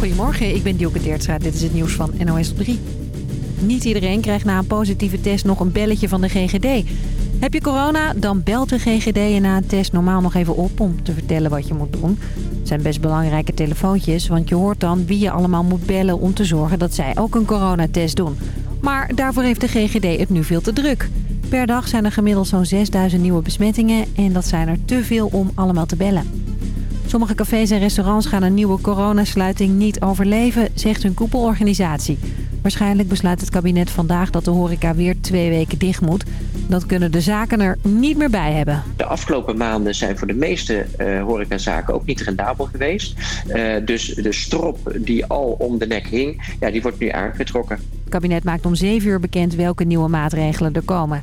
Goedemorgen, ik ben Dielke Teertstra. Dit is het nieuws van NOS op 3. Niet iedereen krijgt na een positieve test nog een belletje van de GGD. Heb je corona, dan belt de GGD je na een test normaal nog even op om te vertellen wat je moet doen. Het zijn best belangrijke telefoontjes, want je hoort dan wie je allemaal moet bellen om te zorgen dat zij ook een coronatest doen. Maar daarvoor heeft de GGD het nu veel te druk. Per dag zijn er gemiddeld zo'n 6000 nieuwe besmettingen en dat zijn er te veel om allemaal te bellen. Sommige cafés en restaurants gaan een nieuwe coronasluiting niet overleven, zegt hun koepelorganisatie. Waarschijnlijk besluit het kabinet vandaag dat de horeca weer twee weken dicht moet. Dat kunnen de zaken er niet meer bij hebben. De afgelopen maanden zijn voor de meeste uh, horecazaken ook niet rendabel geweest. Uh, dus de strop die al om de nek hing, ja, die wordt nu aangetrokken. Het kabinet maakt om 7 uur bekend welke nieuwe maatregelen er komen.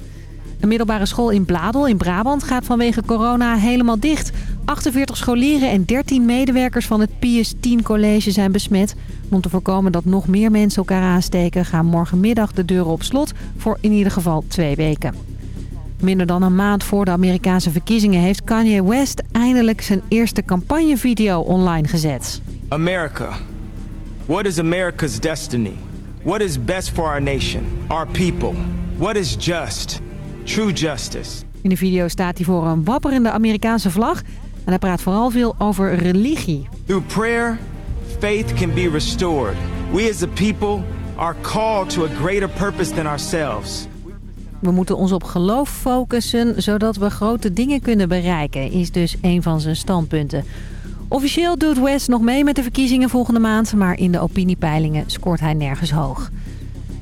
Een middelbare school in Bladel in Brabant gaat vanwege corona helemaal dicht. 48 scholieren en 13 medewerkers van het Pius 10 College zijn besmet. Om te voorkomen dat nog meer mensen elkaar aansteken... gaan morgenmiddag de deuren op slot voor in ieder geval twee weken. Minder dan een maand voor de Amerikaanse verkiezingen... heeft Kanye West eindelijk zijn eerste campagnevideo online gezet. America. What is America's destiny? What is best for our nation, our people? What is just? True justice. In de video staat hij voor een wapperende Amerikaanse vlag... en hij praat vooral veel over religie. Through prayer, faith can be restored. We as a people are called to a greater purpose than ourselves. We moeten ons op geloof focussen, zodat we grote dingen kunnen bereiken... is dus een van zijn standpunten. Officieel doet West nog mee met de verkiezingen volgende maand... maar in de opiniepeilingen scoort hij nergens hoog.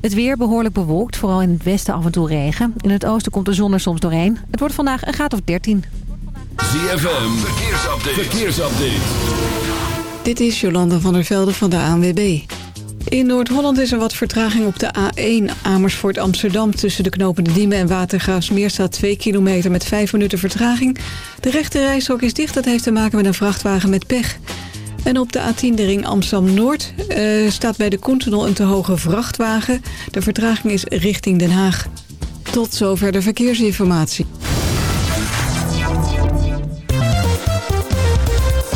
Het weer behoorlijk bewolkt, vooral in het westen af en toe regen. In het oosten komt de zon er soms doorheen. Het wordt vandaag een graad of 13. ZFM, verkeersupdate. verkeersupdate. Dit is Jolanda van der Velde van de ANWB. In Noord-Holland is er wat vertraging op de A1 Amersfoort Amsterdam... tussen de knopende Diemen en Watergraafsmeer staat 2 kilometer met 5 minuten vertraging. De rechte rijstrook is dicht, dat heeft te maken met een vrachtwagen met pech. En op de A10 de ring Amsterdam-Noord uh, staat bij de Koentunnel een te hoge vrachtwagen. De vertraging is richting Den Haag. Tot zover de verkeersinformatie.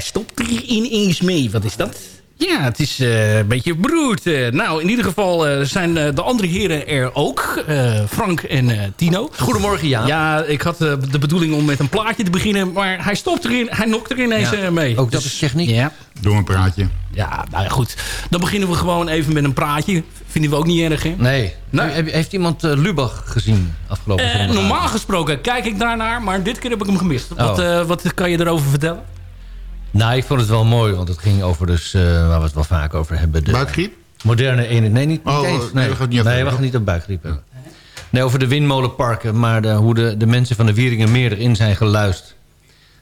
Hij stopt er ineens mee. Wat is dat? Ja, het is uh, een beetje broed. Uh, nou, in ieder geval uh, zijn de andere heren er ook. Frank en Tino. Goedemorgen, Jan. Ja, ik had de bedoeling om met een plaatje te beginnen. Maar hij stopt erin. Hij nokt er ineens ja, mee. Ook dat dus, is techniek. Ja. Doe een praatje. Ja, nou ja, goed. Dan beginnen we gewoon even met een praatje. Vinden we ook niet erg, hè? Nee. nee. Heeft iemand Lubach gezien afgelopen Normaal gesproken kijk ik daarnaar. Maar dit keer heb ik hem gemist. Oh. Wat, wat kan je erover vertellen? Nou, ik vond het wel mooi, want het ging over dus, uh, waar we het wel vaak over hebben. De buikgriep? Moderne ene, nee, niet, oh, eens. Nee, we gaan niet, nee, we gaan niet op buikgriep hebben. Nee, over de windmolenparken, maar de, hoe de, de mensen van de Wieringenmeer erin zijn geluisterd.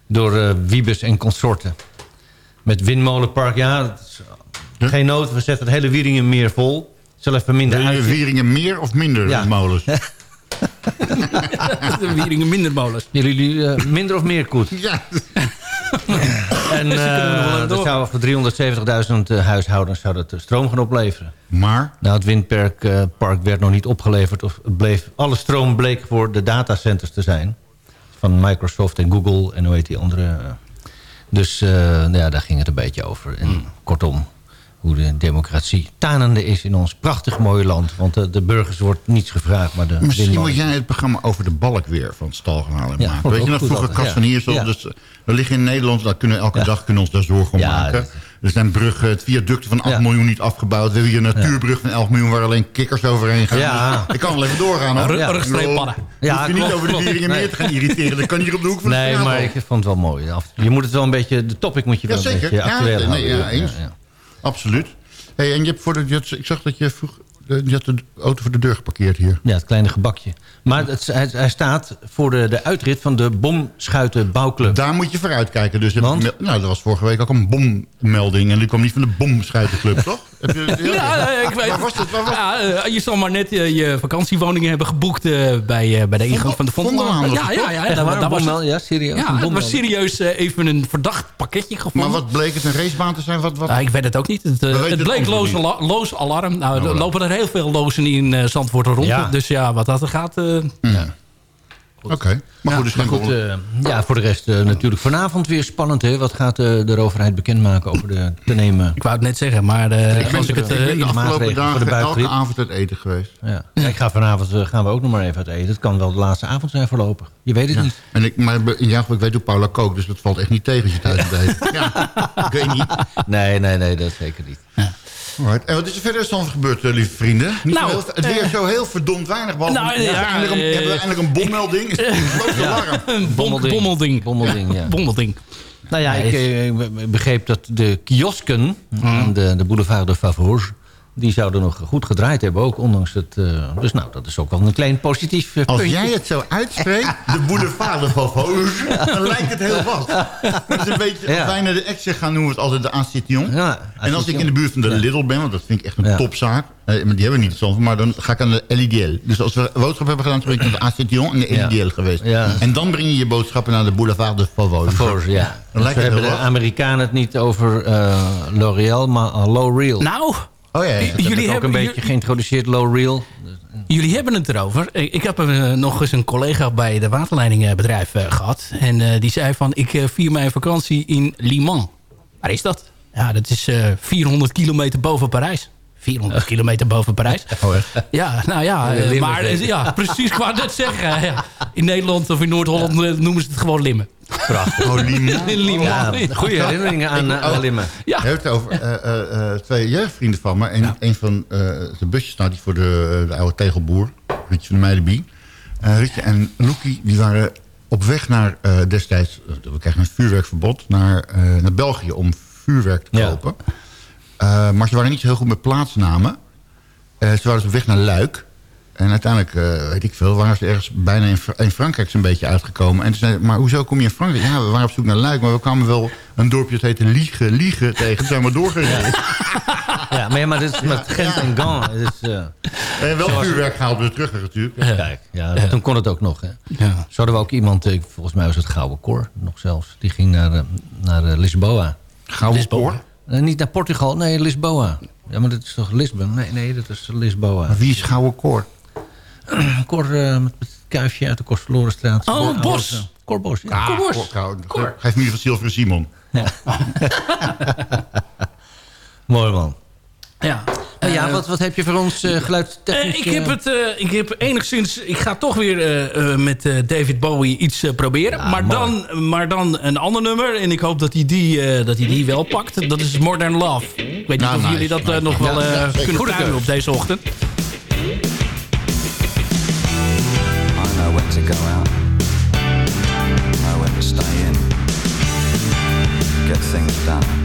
Door uh, Wiebes en consorten. Met windmolenpark, ja, huh? geen nood, we zetten het hele Wieringenmeer vol. Zal even minder uit. Wieringen meer of minder ja. molens? de Wieringen minder molens. Jullie uh, minder of meer koet? Ja. En uh, dat zou voor 370.000 uh, huishoudens zou dat stroom gaan opleveren. Maar? Nou, het windpark uh, park werd nog niet opgeleverd. Of bleef, alle stroom bleek voor de datacenters te zijn. Van Microsoft en Google en hoe heet die andere. Dus ja, daar ging het een beetje over. En, mm. Kortom, hoe de democratie tanende is in ons prachtig mooie land. Want de, de burgers wordt niets gevraagd, maar de Misschien moet jij het programma over de balk weer van stal gaan halen Ja, maken. Weet je nog, vroeger Kast van hier Ja. dus eh, we liggen in Nederland, daar kunnen we elke dag kunnen we ons daar zorgen om Ja, maken. dat- Er zijn bruggen, het viaducten van 8 Ja. miljoen niet afgebouwd. We hebben hier een natuurbrug van 11 miljoen waar alleen kikkers overheen gaan. Ja. Ik kan wel even doorgaan hoor. Rug- Ja. rugstreeppannen. Je Ja, je niet over de klopt. Wieringenmeer Nee. te gaan irriteren. Dat kan hier op de hoek van de Nee, straat maar ik vond het wel mooi. Je moet het wel een beetje, de topic moet je wel Ja, een zeker. beetje Ja, actueel nee, houden. ja, eens. Absoluut. Hey, en je hebt voor je ik zag dat je vroeg, je had de auto voor de deur geparkeerd hier. Ja, het kleine gebakje. Maar het, hij, hij staat voor de, de uitrit van de bomschuitenbouwclub. Daar moet je vooruit kijken. Dus Want? nou, dat was vorige week ook een bommelding. En die kwam niet van de bomschuitenclub, toch? Heb je, Ja, ja, ik weet Waar was het? Waar was het? Ja, eh, je zal maar net eh, je vakantiewoningen hebben geboekt eh, bij, eh, bij de ingang van de was Ja, ja, ja. Daar- daar was het. ja, serieus. Ja, een het was serieus eh, even een verdacht pakketje gevonden. Maar wat bleek het een racebaan te zijn? Wat, wat? Ah, ik weet het ook niet. Het, het bleek loos, alarm. Nou, er voilà. lopen er heel veel lozen in eh, Zandvoort rond. Ja. Dus ja, wat dat er gaat... eh, Oké. Maar goed, dus Maar goed, eh, ja, voor de rest eh, natuurlijk vanavond weer spannend. Hè? Wat gaat eh, de overheid bekendmaken over de te nemen? ik wou het net zeggen, maar eh, ik ben, als ik het... ik ben de afgelopen dagen de elke avond uit eten geweest. Ja. Ik ga vanavond gaan we ook nog maar even uit eten. Het kan wel de laatste avond zijn voorlopig. Je weet het niet. En ik, maar geval, ik weet hoe Paula kookt, dus dat valt echt niet tegen als je thuis eten. ja, ik weet niet. Nee, nee, nee, dat zeker niet. Alright. En wat is er verder zo gebeurd, eh, lieve vrienden? Niet Nou, heel, het weer zo heel verdomd weinig. Behalve, Nou, ja, ja, eindelijk een, eh, hebben we eindelijk een bommelding. Is een alarm. Een bom- Bommelding. bommelding. Bommelding, ja. Bommelding. Nou ja, ik eh, begreep dat de kiosken aan de, de boulevard de Favors... die zouden nog goed gedraaid hebben ook, ondanks het... eh, dus nou, dat is ook wel een klein positief eh, Als jij het zo uitspreekt, de boulevard de Favos, dan lijkt het heel wat. Dat is een beetje, Ja. als wij naar de exit gaan, noemen we het altijd de Ancition. Ja, en als ik in de buurt van de Ja. Lidl ben, want dat vind ik echt een Ja. topzaak. eh, maar die hebben we niet zo, maar dan ga ik aan de LIDL. Dus als we boodschap hebben gedaan, toen ben ik naar de Ancition en de Ja. LIDL geweest. Ja. En dan breng je je boodschappen naar de boulevard de Favos. Ja. Dan Dus lijkt we het hebben de. Amerikanen het niet over eh, L'Oreal, maar uh, Low Real. Nou, Oh ja. Dat jullie ook hebben, een beetje geïntroduceerd, Low Real. jullie hebben het erover. Ik heb eh, nog eens een collega bij de waterleidingbedrijf eh, gehad. En eh, die zei van, ik vier mijn vakantie in Liman. Waar is dat? Ja, dat is eh 400 kilometer boven Parijs. 400 kilometer boven Parijs. Ja, nou ja, maar ja, precies, wou net zeggen. Ja. In Nederland of in Noord-Holland noemen ze het gewoon Limmen. Prachtig. Oh. Ja, goede herinneringen aan, oh. Limmen. Ja. Hij heeft het over eh, eh, eh, twee jeugdvrienden van me. En een van eh, de busjes staat die voor de, de oude tegelboer. Rietje van de Meidenbie. Rietje en Loekie die waren op weg naar eh, destijds... we kregen een vuurwerkverbod naar, eh, naar België om vuurwerk te Ja. kopen. Eh, maar ze waren niet zo heel goed met plaatsnamen. Eh, ze waren dus op weg naar Luik. En uiteindelijk, eh, weet ik veel, waren ze ergens bijna in, Fra- in Frankrijk zo'n beetje uitgekomen. En toen zei maar hoezo kom je in Frankrijk? Ja, we waren op zoek naar Luik, maar we kwamen wel een dorpje dat heette Liegen, Liegen tegen. Toen zijn we doorgereden. Ja, maar, ja, maar dit is met Gent en Gand. Het is, eh, En wel vuurwerk gehaald weer terug natuurlijk. Kijk, ja, toen kon het ook nog. Hè. Ja. Zo hadden we ook iemand, eh, volgens mij was het Gouden Cor nog zelfs. Die ging naar, naar Lisboa. Gouden koor. Niet naar Portugal, nee, Lisboa. Ja, maar dat is toch Lisbon? Nee, nee, dat is Lisboa. Maar wie is Gouden koor? Cor eh, met het kuifje uit de Kostverlorenstraat. Oh, Ja, Bos. eh, Cor Bos, ja. Kom Cor, Bos. Cor, Cor. Geef me van Zilveren Simon. Mooi man. Ja. Ja, Eh, wat, wat heb je voor ons uh, geluidstechnisch? Eh, ik, heb het, eh, ik heb enigszins... Ik ga toch weer eh, eh, met eh, David Bowie iets proberen. Ja, maar, mooi. dan, maar dan een ander nummer. En ik hoop dat hij die, eh, dat hij die wel pakt. Dat is Modern Love. Ik weet niet Nou, of nice, jullie dat nice. nog wel Ja, eh, ja, kunnen keus. op deze ochtend. To go out, know when to stay in, get things done.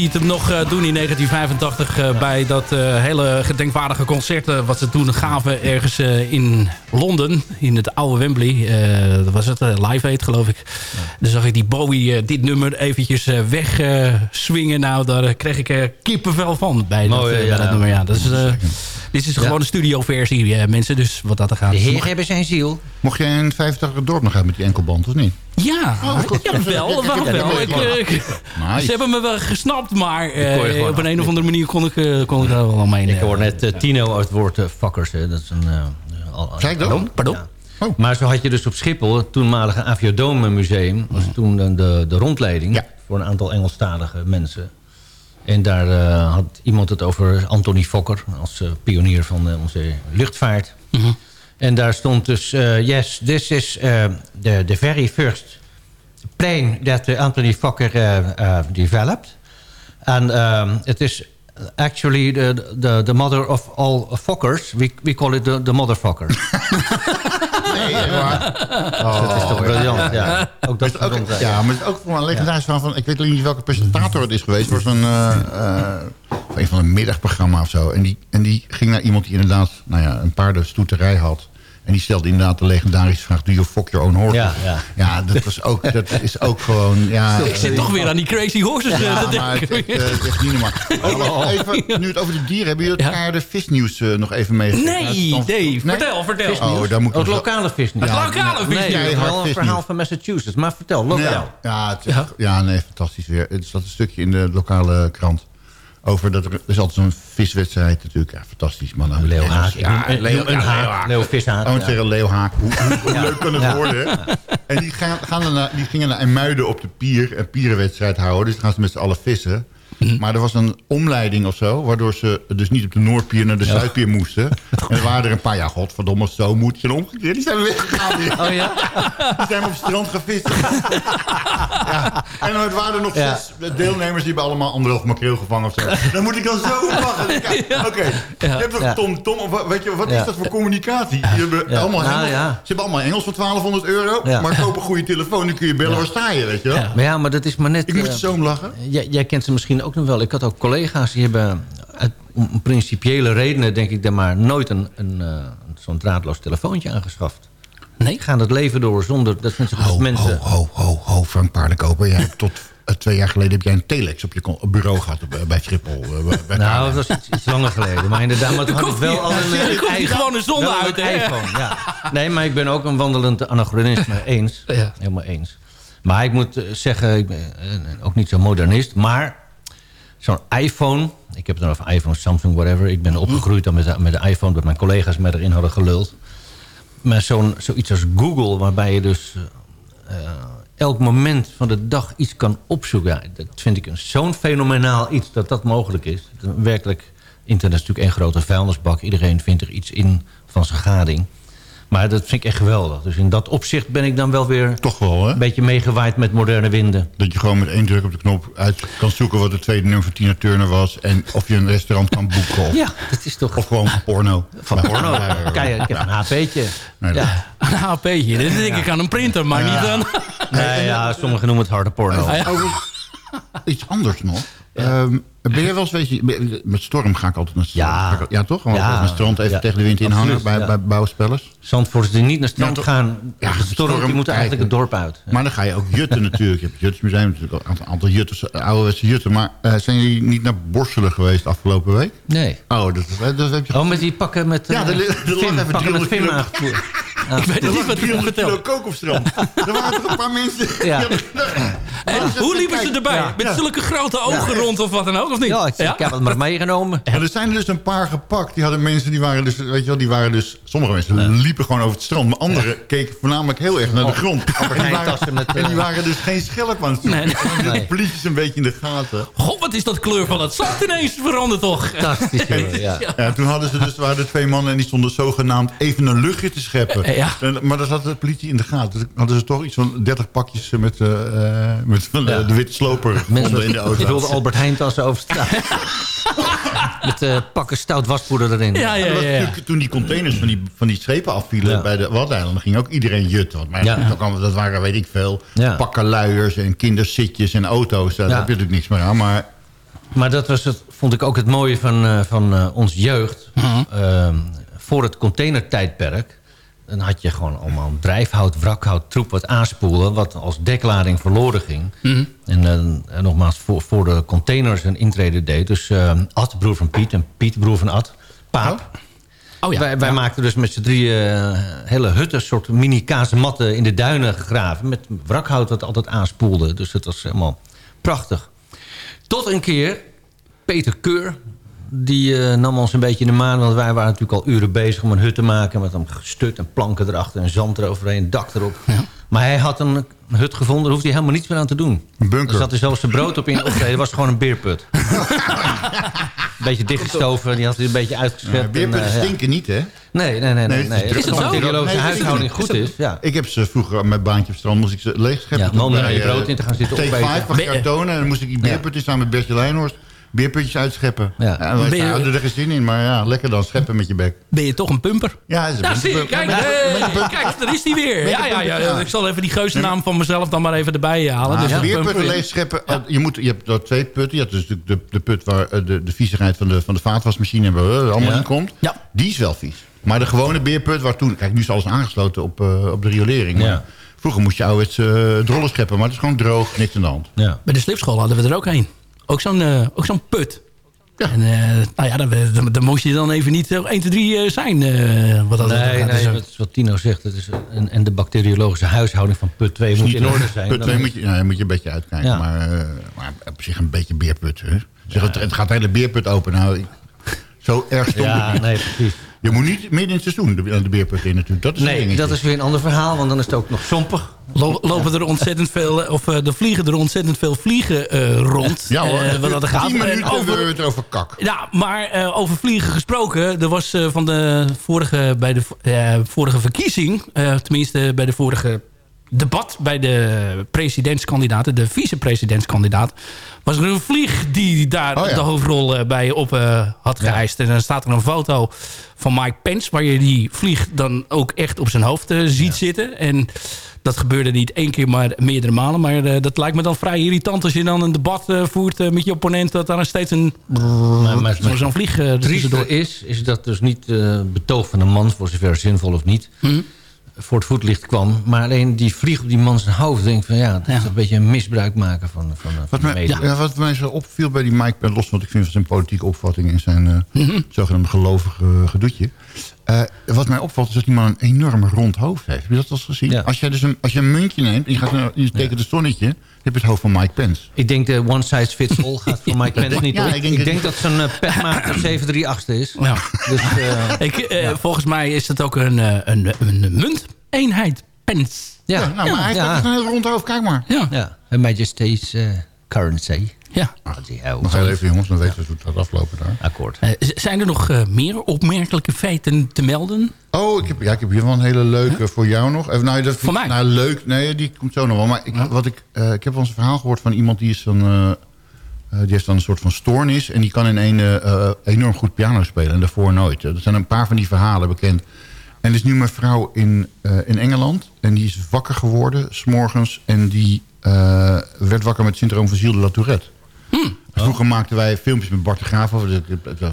Zie het hem nog eh, doen in 1985 eh, bij dat eh, hele gedenkwaardige concert wat ze toen gaven ergens in Londen, in het oude Wembley. Dat was het, Live Aid geloof ik. Dan zag ik die Bowie dit nummer eventjes eh, weg eh, swingen. Nou, daar kreeg ik kippenvel van bij, Mooi, dat, ja, dat nummer. Ja, dat is, dit is Ja. gewoon een studioversie, eh, mensen. Dus wat dat er gaat. De heer hebben zijn ziel. Mocht jij in 85 dorp nog uit met die enkelband, of niet? Ja, goed. ja wel, waarom wel. Ik, eh, ik- Nice. Ze hebben me wel gesnapt, maar eh, op een, een of andere manier kon ik, eh, kon ik daar wel aan mee. Ik hoor net Tino uit het woord fuckers. Hè. Dat is een... eh, ik dat? Pardon? Pardon? Ja. Oh. Maar zo had je dus op Schiphol, het toenmalige Aviodome Museum... was toen de, de, de rondleiding Ja. voor een aantal Engelstalige mensen. En daar eh, had iemand het over Anthony Fokker... als eh, pionier van eh, onze luchtvaart. En daar stond dus... yes, this is the, the very first plane that Anthony Fokker developed. Ehm, het is actually the, the, the mother of all Fokkers. We, we call it the, the motherfucker. Nee, waar. Oh, dat is toch briljant, ja. Ook dat Maar het is ook, ja, maar het is ook voor een legendarisch verhaal van... Ik weet alleen niet welke presentator het is geweest. Het was een, eh, eh, een van een middagprogramma of zo. En die, en die ging naar iemand die inderdaad nou ja, een paardenstoeterij had. En die stelde inderdaad de legendarische vraag... Do you fuck your own horse? Ja, ja. ja dat, was ook, dat is ook gewoon... Ja, Ik zit toch weer aan die Crazy Horses. eh, Ja, te maar het, denken. het, eh, het is niet normaal. Even, nu het over de dieren... Hebben jullie het paarden visnieuws eh, nog even meegekregen? Nee, nee, vertel, vertel. Oh, daar moet nog- lokale vis niet. Het lokale vis Nee, dat Keihard wel een visnieuws. verhaal van Massachusetts. Maar vertel, lokaal. Nee, ja, het is, ja. nee, fantastisch weer. Het zat een stukje in de lokale krant. Over dat er, is altijd zo'n viswedstrijd natuurlijk. Ja, fantastisch man. Nou, Leo Engels. Haak. Ja, Een- Leo, een ja, haak. Leo Haak. Leo Vishaak, Oh, ik ja. zeggen Leo Haak. Hoe, hoe, hoe leuk kan het worden? En die, gaan, gaan naar, die gingen naar IJmuiden op de pier. Een pierenwedstrijd houden. Dus dan gaan ze met z'n allen vissen. Maar er was een omleiding of zo. Waardoor ze dus niet op de Noordpier naar de Zuidpier moesten. En er waren er een paar. Ja, godverdomme, zo moet je omgekeerd. Die zijn weggegaan. Oh ja? die zijn op het strand gevist. ja. En er waren er nog zes deelnemers. Die hebben allemaal anderhalf makreel gevangen of zo. Dan moet ik dan zo lachen. Oké, je hebt toch. Tom Tom? Weet je, wat is dat voor communicatie? Die hebben Ja. allemaal Nou, Engels. Ze hebben allemaal Engels voor 1200 euro. Maar koop een goede telefoon. Nu kun je bellen. Waar sta je, weet je wel? Ja. Maar ja, maar dat is maar net... Ik moest eh, er zo om lachen. Jij, jij kent ze misschien ook nog wel. Ik had ook collega's die hebben uit om principiële redenen... denk ik dan maar nooit een, een, eh, zo'n draadloos telefoontje aangeschaft. Nee? Gaan het leven door zonder... Dat als Ho, mensen... ho, ho, ho, ho, Frank Paardenkoper. Jij hebt tot eh, twee jaar geleden heb jij een telex op je op bureau gehad eh, bij Schiphol. bij- Nou, dat was iets, iets langer geleden. Maar inderdaad, maar toen had ik wel al een, gewoon een zonde uit, hè? iPhone, ja. Nee, maar ik ben ook een wandelend anachronisme eens. Ja. Helemaal eens. Maar ik moet zeggen, ik ben ook niet zo modernist. Maar zo'n iPhone... Ik heb het dan over iPhone, Samsung, whatever. Ik ben opgegroeid dan met, de- met de iPhone... dat mijn collega's mij erin hadden geluld. Maar zo'n zoiets als Google, waarbij je dus... eh, elk moment van de dag iets kan opzoeken. Ja, dat vind ik een- zo'n fenomenaal iets dat dat mogelijk is. Werkelijk, internet is natuurlijk één grote vuilnisbak. Iedereen vindt er iets in van zijn gading. Maar dat vind ik echt geweldig. Dus in dat opzicht ben ik dan wel weer Toch wel, hè? een beetje meegewaaid met moderne winden. Dat je gewoon met één druk op de knop uit kan zoeken... wat het tweede nummer van Tina Turner was... en of je een restaurant kan boeken. Of, Ja, dat is toch of gewoon porno. van Maar- porno. Kijk, ik heb een HP'tje. Nee, Ja. Een HP'tje. Dit denk ik aan een printer, maar niet aan... Nee, ja, sommigen noemen het harde porno. Over iets anders nog. Ehm, ben je wel eens, weet je, met storm ga ik altijd naar strand. Ja. Toch? Gewoon Ja. naar het strand even Ja. tegen de wind inhangen Absoluut, bij, bij bouwspellers. Zandvoorters die niet naar strand Ja, gaan, Ja, de de storm, die moeten eigenlijk het dorp uit. Maar dan ga je ook jutten natuurlijk. Je hebt het Jutsmuseum, natuurlijk een aantal, aantal jutters, ouderwetse jutten. Maar eh, zijn jullie niet naar Borselen geweest afgelopen week? Nee. Oh, dat, dat, dat heb je Oh, met die pakken met Ja, eh, er lag Vim, even pakken met 300 Vim aangevoerd. Ik weet het niet wat ik 300 kilo vertel. kook op strand. er waren toch een paar mensen... Ja. En hoe liepen ze erbij? Met zulke grote ogen rond of wat dan ook, of niet? Ja, ik, ik heb het maar meegenomen. En er zijn er dus een paar gepakt. Die hadden mensen, die waren dus, weet je wel, die waren dus... Sommige mensen liepen gewoon over het strand. Maar anderen keken voornamelijk heel erg naar de grond. En die, waren, met, en die eh, waren dus geen schelp aan het zoeken. Nee. En de Nee. politie is een beetje in de gaten. God, wat is dat kleur van het zand ineens veranderd toch? Fantastisch, ja. Ja, toen hadden ze dus, waren er twee mannen en die stonden zogenaamd even een luchtje te scheppen. Ja. En, maar dat had de politie in de gaten. Dus hadden ze toch iets van 30 pakjes met, eh, eh, met van de, Ja. de witte sloper gevonden in de Mensen auto. wilden Albert Heijn tassen over Met eh, pakken stout waspoeder erin. Ja, ja, ja. toen die containers van die, van die schepen afvielen Ja. bij de Waddeneilanden, ging ook iedereen jutten. Want maar Ja. dat, kwam- dat waren, weet ik veel, Ja. pakken luiers en kinderzitjes en auto's. Daar Ja. heb je natuurlijk niks meer aan. Maar Maar dat was het, vond ik ook het mooie van, eh, van eh, ons jeugd. Ehm, voor het containertijdperk... dan had je gewoon allemaal drijfhout, wrakhout, troep wat aanspoelen... wat als deklading verloren ging. Mhm. En, eh, en nogmaals, voor, voor de containers een intrede deed. Dus eh, Ad, broer van Piet, en Piet, broer van Ad, Paap... Oh ja. wij wij ja. maakten dus met z'n drieën eh, hele hutten, soort mini kazematten in de duinen gegraven. Met wrakhout dat altijd aanspoelde. Dus het was helemaal prachtig. Tot een keer, Peter Keur, die eh, nam ons een beetje in de maan. Want wij waren natuurlijk al uren bezig om een hut te maken. Met een stut en planken erachter en zand eroverheen, dak erop. Maar hij had een hut gevonden, daar hoefde hij helemaal niets meer aan te doen. Een bunker. Er zat er zelfs zijn brood op in. Dat was gewoon een beerput. een beetje dichtgestoven, die had hij een beetje uitgeschept. Ja, en, beerputten eh, ja. stinken niet, hè? Nee, nee, nee. nee, Nee, het is het zo? Nee, huishouding is goed het- is, ja. Ik heb ze vroeger met baantje op strand moest ik ze leeg scheppen. Ja, om je brood eh, in te gaan zitten T5 opeten. van kartonnen. En dan moest ik die beerputjes samen met Bertje Leijnhorst beerputjes uitscheppen. Ja. Ja. je- hadden er geen zin in, maar ja, lekker dan scheppen met je bek. Ben je toch een pumper? Ja, dat is een Ja, beetje- zie je, kijk, Ja, hey, met een pump- kijk, daar is hij weer. Ja, ja, ja, pumper, ja. Ik zal even die geuzennaam van mezelf dan maar even erbij halen. Ah, Dus pumper. leeg scheppen. eh, Je, moet, je hebt er twee putten. Je hebt dus de, de, de put waar eh, de, de viezigheid van de, van de vaatwasmachine en waar, eh, allemaal Ja. in komt. Ja. Die is wel vies. Maar de gewone beerput waar toen... Kijk, nu is alles aangesloten op, eh, op de riolering. Maar Ja. Vroeger moest je ouderwets eh drollen scheppen. Maar het is gewoon droog, niks aan de hand. Ja. Bij de slipschool hadden we er ook een. Ook zo'n eh, ook zo'n put. En eh, nou ja, dan, dan, dan moest je dan even niet zo 1, 2, 3 zijn. eh, wat dat Nee, gaat. nee, Dus, dat is wat Tino zegt. Het is een, en de bacteriologische huishouding van put 2 moet in orde zijn. Put Dan- 2 moet je, ja, moet je een beetje uitkijken. Ja. Maar, eh, maar op zich een beetje beerput. Hè? Zeg, het, het gaat de hele beerput open. Nou, zo erg stond Ja, het niet. nee, precies. Je moet niet midden in het seizoen de, de beerput in natuurlijk. Dat is een Nee, dat is weer een ander verhaal, want dan is het ook nog sompig. lo- lopen er ontzettend veel, eh, of eh, er vliegen er ontzettend veel vliegen eh, rond. Ja hoor, eh, wat dat er gaat. 10 En minuten hebben we over, het over kak. ja, maar eh, over vliegen gesproken. Er was eh, van de vorige, bij de eh, vorige verkiezing, eh, tenminste bij de vorige debat bij de presidentskandidaten, de vicepresidentskandidaat, was er een vlieg die daar Oh ja. de hoofdrol eh, bij op eh, had geëist. En dan staat er een foto van Mike Pence, waar je die vlieg dan ook echt op zijn hoofd eh, ziet zitten. En dat gebeurde niet één keer, maar meerdere malen. Maar dat lijkt me dan vrij irritant als je dan een debat voert met je opponent... dat daar dan steeds een zo- zo'n vlieg trieste is, is dat dus niet betoog van een man, voor zover zinvol of niet, Hm? Voor het voetlicht kwam. Maar alleen die vlieg op die man zijn hoofd, denk van ja, dat is Ja. een beetje een misbruik maken van, van, van Wat de mij, media. ja, wat mij zo opviel bij die Mike, los wat ik vind van zijn politieke opvatting en zijn eh zogenaamde gelovige gedoetje. Eh, wat mij opvalt is dat die man een enorm rond hoofd heeft. Heb je dat wel eens gezien? Ja. Als, jij dus een, als je een muntje neemt en je, gaat naar, je tekent een zonnetje, dan heb je het hoofd van Mike Pence. Ik denk de one size fits all gaat voor Mike Pence niet. Ja, ik ik, denk dat zijn uh, petmaker 738 is. Ja. Dus eh, Ik, eh, Volgens mij is dat ook een, eh, een, een munteenheid. Pence. ja, Ja, nou, maar hij ja, heeft een heel rond hoofd, kijk maar. Ja. ja. Her Majesty's eh, currency. Ja. Nog heel even jongens, dan weten we hoe het gaat aflopen daar. Akkoord. Eh, zijn er nog eh, meer opmerkelijke feiten te melden? Oh, ik heb, ja, ik heb hier wel een hele leuke voor jou nog. Even, nou, dat, Voor mij? Nou, leuk. Nee, die komt zo nog wel. Maar ik, wat ik, eh, ik heb wel eens een verhaal gehoord van iemand die is dan... eh, eh, die heeft dan een soort van stoornis. En die kan in een eh, eh, enorm goed piano spelen. En daarvoor nooit. Er zijn een paar van die verhalen bekend. En er is nu een vrouw in, eh, in Engeland. En die is wakker geworden, s'morgens. En die eh, werd wakker met het syndroom van Gilles de la Tourette. Vroeger maakten wij filmpjes met Bart de Graaf over.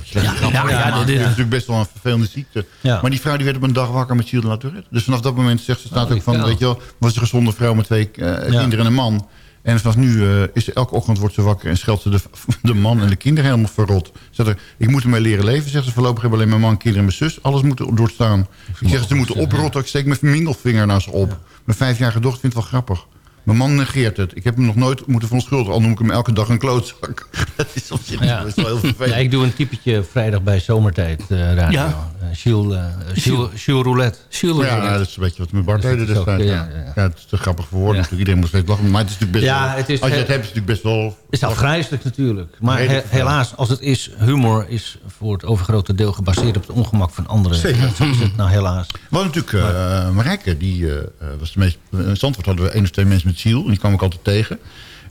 Slechte Ja, ja, ja, dit- is natuurlijk best wel een vervelende ziekte. Maar die vrouw die werd op een dag wakker met Gilles de la Tourette. Dus vanaf dat moment zegt ze, staat Oh, ook van, weet je wel, was een gezonde vrouw met twee eh, kinderen en een man. En vanaf nu eh, is ze, elke ochtend wordt ze wakker en scheldt ze de, de man en de kinderen helemaal verrot. Zegt er, ik moet ermee leren leven, zegt ze. Voorlopig hebben alleen mijn man, kinderen en mijn zus. Alles moet doorstaan. Ik zeg, ze moeten oprotten. Ik steek mijn mingelvinger naar ze op. Mijn vijfjarige dochter vindt het wel grappig. Mijn man negeert het. Ik heb hem nog nooit moeten verontschuldigen. Al noem ik hem elke dag een klootzak. Dat is op zich Ja. wel heel vervelend. Ja, ik doe een typetje vrijdag bij Zomertijd eh radio. Ja. Eh, Gilles, eh, Gilles Roulette. Jules, Ja, dat is een beetje wat met Bart dat deden destijds. ja, Ja, ja. ja, het is te grappig voor woorden. Ja. natuurlijk. Iedereen moet steeds lachen. Maar het is natuurlijk best Ja, wel... het is als je he- het hebt, is het natuurlijk best wel... is afgrijzelijk natuurlijk. Maar he- helaas, als het is humor... is voor het overgrote deel gebaseerd op het ongemak van anderen. Zeker. Zo is het nou helaas. We hadden natuurlijk uh, Marijke, die uh, was de meest... In Zandvoort hadden we één of twee mensen met ziel. En die kwam ik altijd tegen.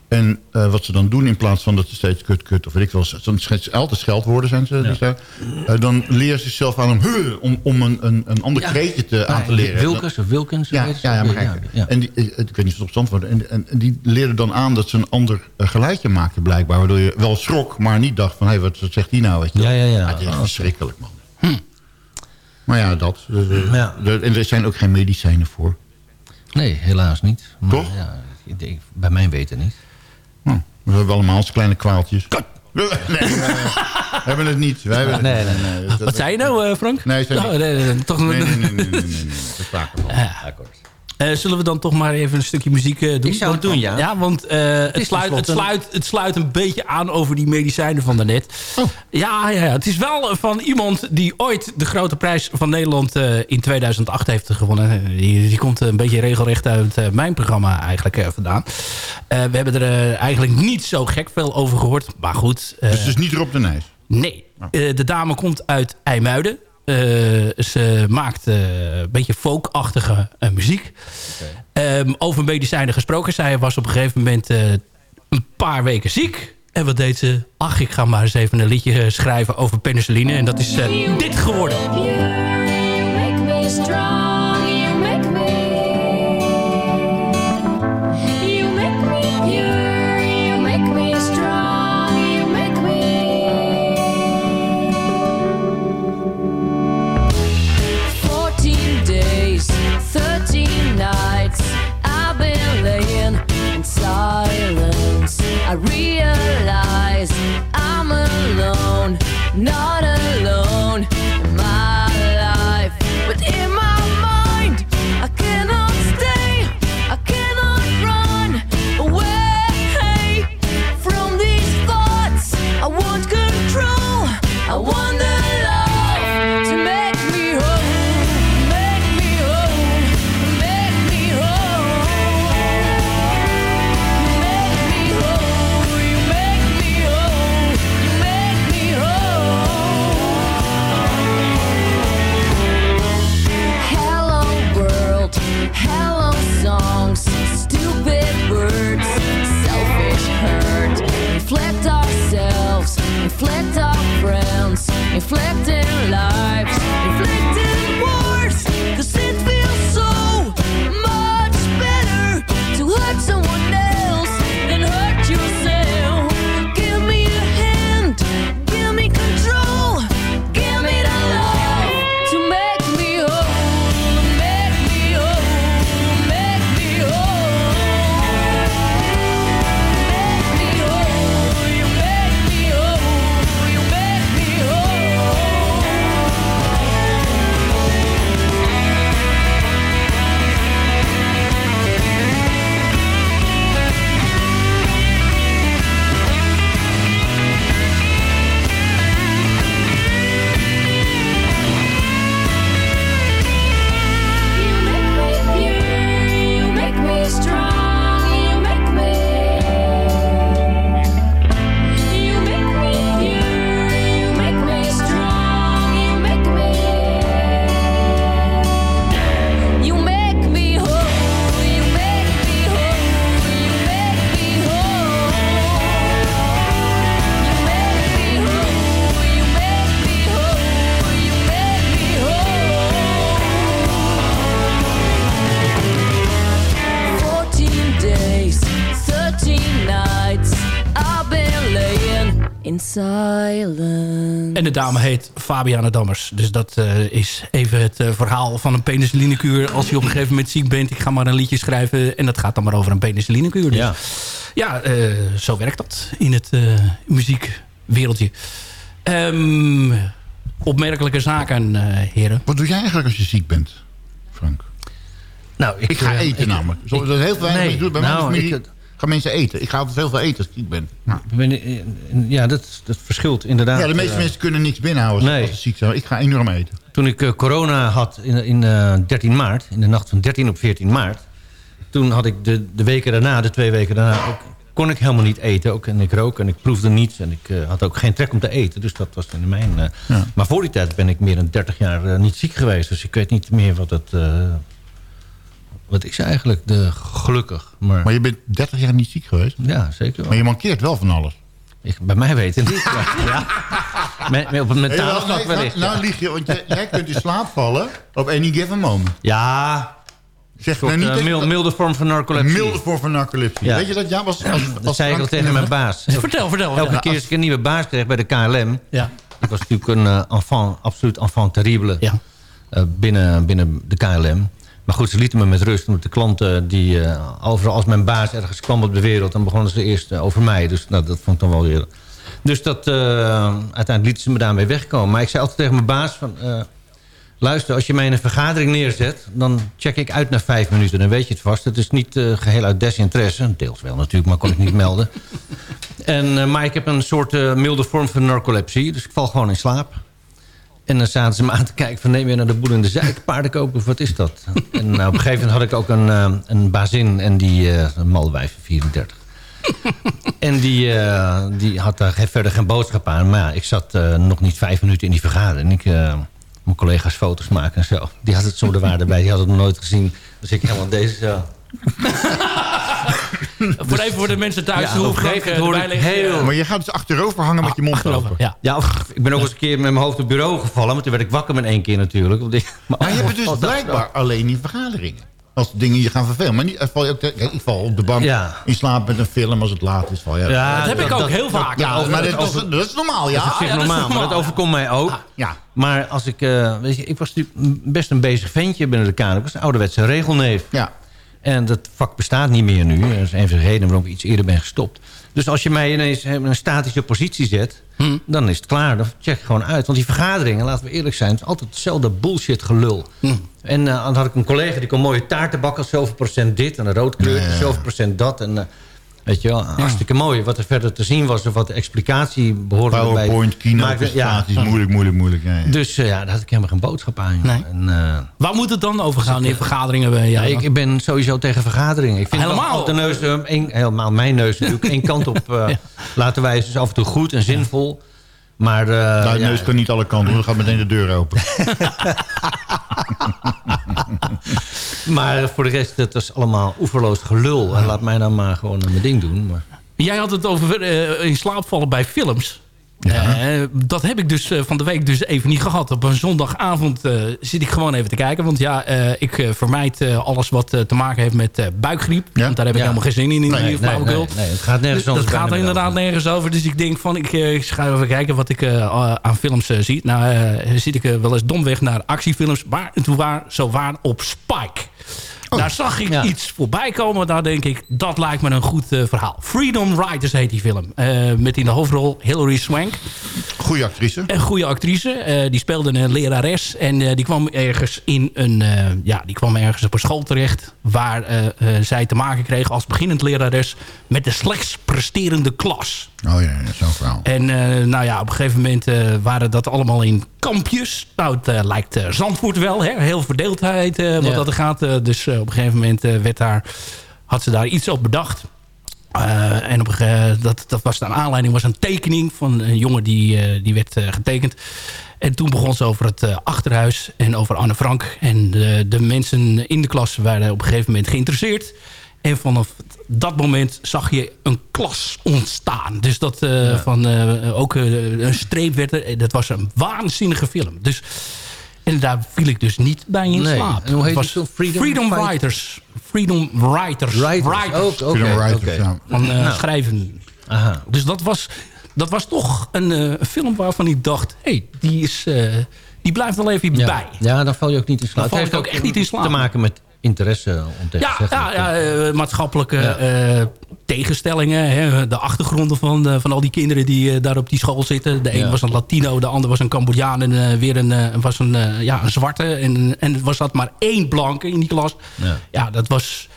En eh, wat ze dan doen in plaats van dat ze steeds kut, kut of weet ik wel... zo'n schets- altijd scheldwoorden zijn ze. dus daar, eh, dan leren ze zichzelf aan om, "Huh", om, om een, een, een ander Ja. kreetje te, aan te Ja, leren. Wilkens of Wilkens. Ja, ja, ja, maar. En die, eh, ik weet niet of het op stand worden. En, en, en die leren dan aan dat ze een ander geluidje maakten blijkbaar. Waardoor je wel schrok, maar niet dacht van... hé, wat, wat zegt die nou? Weet je. Ja, ja, ja. Het is Oh, verschrikkelijk, man. Maar ja, dat. Ja. er- en er zijn ook geen medicijnen voor. Nee, helaas niet. Maar, Toch? Ja, ik denk, bij mijn weten niet. We hebben allemaal onze kleine kwaaltjes. Nee, nee, we hebben het niet. Wij hebben het Nee, niet. nee, dat- Wat zei je nou, eh, Frank? Nee, zei Oh, nee, nee, toch Nee, nee, nee, nee, nee, nee, nee. Eh, zullen we dan toch maar even een stukje muziek eh, doen? Ik zou het doen, ja. Ja, want eh, het, sluit, het, sluit, het sluit een beetje aan over die medicijnen van daarnet. Oh. Ja, ja, ja, het is wel van iemand die ooit de grote prijs van Nederland eh, in 2008 heeft gewonnen. Die, die komt een beetje regelrecht uit eh, mijn programma eigenlijk eh, vandaan. Eh, we hebben er eigenlijk niet zo gek veel over gehoord. Maar goed. eh, Dus het is niet Rob de Nijs. Nee, Eh, de dame komt uit IJmuiden. Eh, ze maakt eh, een beetje folkachtige eh, muziek. Ehm, over medicijnen gesproken. Zij was op een gegeven moment eh, een paar weken ziek. En wat deed ze? Ach, ik ga maar eens even een liedje schrijven over penicilline. En dat is eh, dit geworden. make me strong, I realize I'm alone, not En de dame heet Fabiana Dammers. Dus dat eh, is even het eh, verhaal van een penicillinekuur. Als je op een gegeven moment ziek bent, ik ga maar een liedje schrijven. En dat gaat dan maar over een penicillinekuur. Dus, Ja. ja, eh, zo werkt dat in het eh, muziekwereldje. Ehm, opmerkelijke zaken, eh, heren. Wat doe jij eigenlijk als je ziek bent, Frank? Nou, Ik ga eten ik- namelijk. Zo, dat is heel weinig Nee, mensen doen. Bij nou, mijn familie ik- gaan mensen eten. Ik ga altijd heel veel eten als ik ziek ben. Nou. Ik ben, eh, ja, dat, dat verschilt inderdaad. Ja, de meeste Eh, mensen kunnen niks binnenhouden Nee. als ze ziek zijn. Ik ga enorm eten. Toen ik eh, corona had in, in eh, 13 maart, in de nacht van 13 op 14 maart... toen had ik de, de weken daarna, de twee weken daarna... Ook, kon ik helemaal niet eten. Ook, en ik rook en ik proefde niets. En ik eh, had ook geen trek om te eten. Dus dat was in mijn... eh, Ja. Maar voor die tijd ben ik meer dan 30 jaar eh, niet ziek geweest. Dus ik weet niet meer wat het... wat is eigenlijk de gelukkig. Maar, Maar je bent 30 jaar niet ziek geweest. ja, zeker wel. Maar je mankeert wel van alles. Ik, bij mij weten niet. maar, ja. Met, met- op het mentale vlak nee, wellicht. nou, nou lieg je, want jij, jij kunt in slaap vallen op any given moment. Ja, Zeg soort, nou niet dat- mil- milde vorm van een narcolepsie. milde vorm van narcolepsie. Ja. Weet je dat? Ja, was, als, Dat als zei ik al tegen mijn baas. Vertel, vertel. Elke Ja, keer als ik een nieuwe baas kreeg bij de KLM... Ja. Ik was natuurlijk een eh, enfant, absoluut enfant terrible Ja. eh, binnen, binnen de KLM. Maar goed, ze lieten me met rust. Want de klanten, die, eh, overal als mijn baas ergens kwam op de wereld... dan begonnen ze eerst eh, over mij. Dus nou, dat vond ik dan wel weer... Dus dat, eh, uiteindelijk lieten ze me daarmee wegkomen. Maar ik zei altijd tegen mijn baas... Van, luister, als je mij in een vergadering neerzet... dan check ik uit na vijf minuten. Dan weet je het vast. Het is niet eh, geheel uit desinteresse. Deels wel natuurlijk, maar kon ik niet melden. En, maar ik heb een soort milde vorm van narcolepsie. Dus ik val gewoon in slaap. En dan zaten ze me aan te kijken van... neem je naar de boel in de zijk paarden kopen of wat is dat? En nou, op een gegeven moment had ik ook een, eh, een bazin... en die, een malwijf van 34. en die, eh, die had daar verder geen boodschap aan. Maar ja, ik zat nog niet vijf minuten in die vergadering. Ik, mijn collega's foto's maken en zo. Die had het zo de waarde bij. Die had het nog nooit gezien. Dus ik helemaal deze zo. Voor even voor de mensen thuis. Ja, hoe gegeven ik heel- Maar je gaat dus achterover hangen met je mond Achterover, open. Ja. Ja, ik ben ook eens een keer met mijn hoofd op het bureau gevallen. Maar toen werd ik wakker met één keer natuurlijk. Want ik- Maar je hebt dus Oh, dat- blijkbaar alleen in vergaderingen. Als dingen je gaan vervelen. Maar niet, val je ook te- kijk, ik val op de bank Ja. in slaap met een film als het laat is. Val, ja. Ja, Dat heb ik ook heel vaak. Ja, maar dat, over- is, dat is normaal, ja. Dat is normaal, maar dat overkomt mij ook. Ja. Maar als ik, eh, weet je, ik was natuurlijk best een bezig ventje binnen de Kamer. Ik was een ouderwetse regelneef. Ja. En dat vak bestaat niet meer nu. Dat is een van de redenen waarom ik iets eerder ben gestopt. Dus als je mij ineens in een statische positie zet... Hm. dan is het klaar. Dan check gewoon uit. Want die vergaderingen, laten we eerlijk zijn... het is altijd hetzelfde bullshit gelul. Hm. En eh, dan had ik een collega die kon mooie taarten bakken... zoveel procent dit en een rood Ja, ja. zoveel procent dat. En, eh, weet je wel, hartstikke mooi. Wat er verder te zien was... of wat de explicatie behoorde bij... PowerPoint, keynote, presentaties, ja. moeilijk, moeilijk, moeilijk. Ja. Dus eh, ja, daar had ik helemaal geen boodschap aan. Nee. En, eh, Waar moet het dan over gaan in vergaderingen? bij ja, jou? ik, ik ben sowieso tegen vergaderingen. Ik vind Helemaal? de neus, eh, helemaal mijn neus natuurlijk, één kant op eh, laten wijzen. is af en toe goed en zinvol. Maar eh, Nou, de ja, neus kan niet alle kanten, dan gaat meteen de deur open. maar voor de rest, het is allemaal oeverloos gelul. En laat mij dan maar gewoon mijn ding doen. Maar, Jij had het over eh, in slaap vallen bij films. Eh, dat heb ik dus eh, van de week dus even niet gehad. Op een zondagavond eh, zit ik gewoon even te kijken. Want ja, ik vermijd alles wat te maken heeft met buikgriep. Ja? Want daar heb ik Ja. helemaal geen zin in. in Nee, nee, nee, nee, het gaat nergens Dus anders dat gaat er inderdaad over. nergens over. Dus ik denk van, ik, ik ga even kijken wat ik aan films zie. Nou, zit ik wel eens domweg naar actiefilms. Maar toen waar, zo waar op Spike. Daar zag ik Ja. iets voorbij komen. Daar denk ik, dat lijkt me een goed eh, verhaal. Freedom Riders heet die film. Eh, met in de hoofdrol Hilary Swank. Goeie actrice. Een goede actrice. Eh, die speelde een lerares. En eh, die kwam ergens in een. eh, ja, die kwam ergens op een school terecht. Waar zij te maken kreeg als beginnend lerares. met de slechts presterende klas. Oh ja, ja, zo'n verhaal. En eh, nou ja, op een gegeven moment eh, waren dat allemaal in kampjes. Nou, het eh, lijkt Zandvoort wel. Hè? Heel verdeeldheid eh, wat Ja. dat er gaat. Dus op een gegeven moment eh, werd daar, had ze daar iets op bedacht. Eh, en op ge- dat, dat was een aanleiding, was een tekening van een jongen die, eh, die werd eh, getekend. En toen begon ze over het eh, achterhuis en over Anne Frank. En de, de mensen in de klas waren op een gegeven moment geïnteresseerd. En vanaf dat moment zag je een klas ontstaan. Dus dat eh, van eh, ook eh, een streep werd er. Dat was een waanzinnige film. Dus, en daar viel ik dus niet bij in Nee. slaap. En hoe heet Het? Freedom Writers. Freedom Writers. Writers, ook, oké, Freedom Writers. Van eh, Nou. schrijven. Aha. Dus dat was, dat was toch een eh, film waarvan ik dacht... hé, hey, die, is, eh, die blijft wel even Ja. bij. ja, dan val je ook niet in slaap. Dan val Het ik heeft ook echt niet in slaap. te maken met interesse om Ja, zeggen. ja, ja eh, maatschappelijke Ja. eh, tegenstellingen. Hè, de achtergronden van, eh, van al die kinderen die daar op die school zitten. De een Ja. was een Latino, de ander was een Cambodjaan... en weer een, was een, ja, een zwarte. En, en was dat maar één blanke in die klas. Ja. Ja, dat was...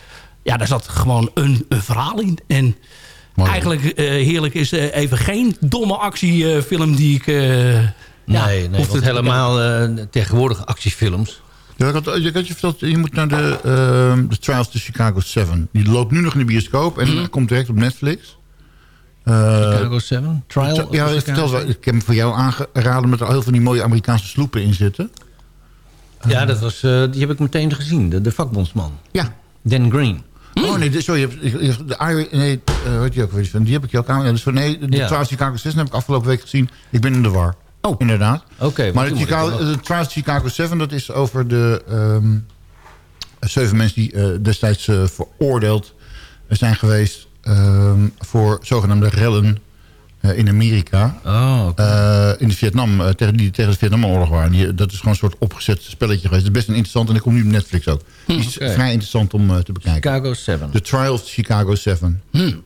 Ja, daar zat gewoon een, een verhaal in. En Mooi. eigenlijk heerlijk is eh, even geen domme actiefilm die ik... ja, Nee, nee hoef want helemaal tegenwoordige actiefilms. Ja, ik had, ik had je verteld, je moet naar de, ehm, de Trials Chicago 7. Die loopt nu nog in de bioscoop en Mhm. komt direct op Netflix. Eh, Chicago 7? Trial? ja, of ik, vertel ik heb hem voor jou aangeraden met er heel veel van die mooie Amerikaanse sloepen in zitten. Ja, dat was, eh, die heb ik meteen gezien. De, de vakbondsman. Ja, Dan Green. Oh nee, sorry. je je- je- De. Nee, eh, heet die ook? Die heb ik je ook aan. Ja, dus nee, de Ja. Trials Chicago 6 heb ik afgelopen week gezien. Ik ben in de war. Oh. Inderdaad. Oké, maar ik Chicago, de Trials Chicago 7, dat is over de ehm, zeven mensen die eh, destijds eh, veroordeeld zijn geweest ehm, voor zogenaamde rellen eh, in Amerika. Oh, oké. Eh, in de Vietnam, tegen, die tegen de Vietnamoorlog waren. Die, dat is gewoon een soort opgezet spelletje geweest. Het is best een interessant en dat komt nu op Netflix ook. Die is vrij interessant om te bekijken. Chicago 7. The Trial of Chicago 7. Hmm.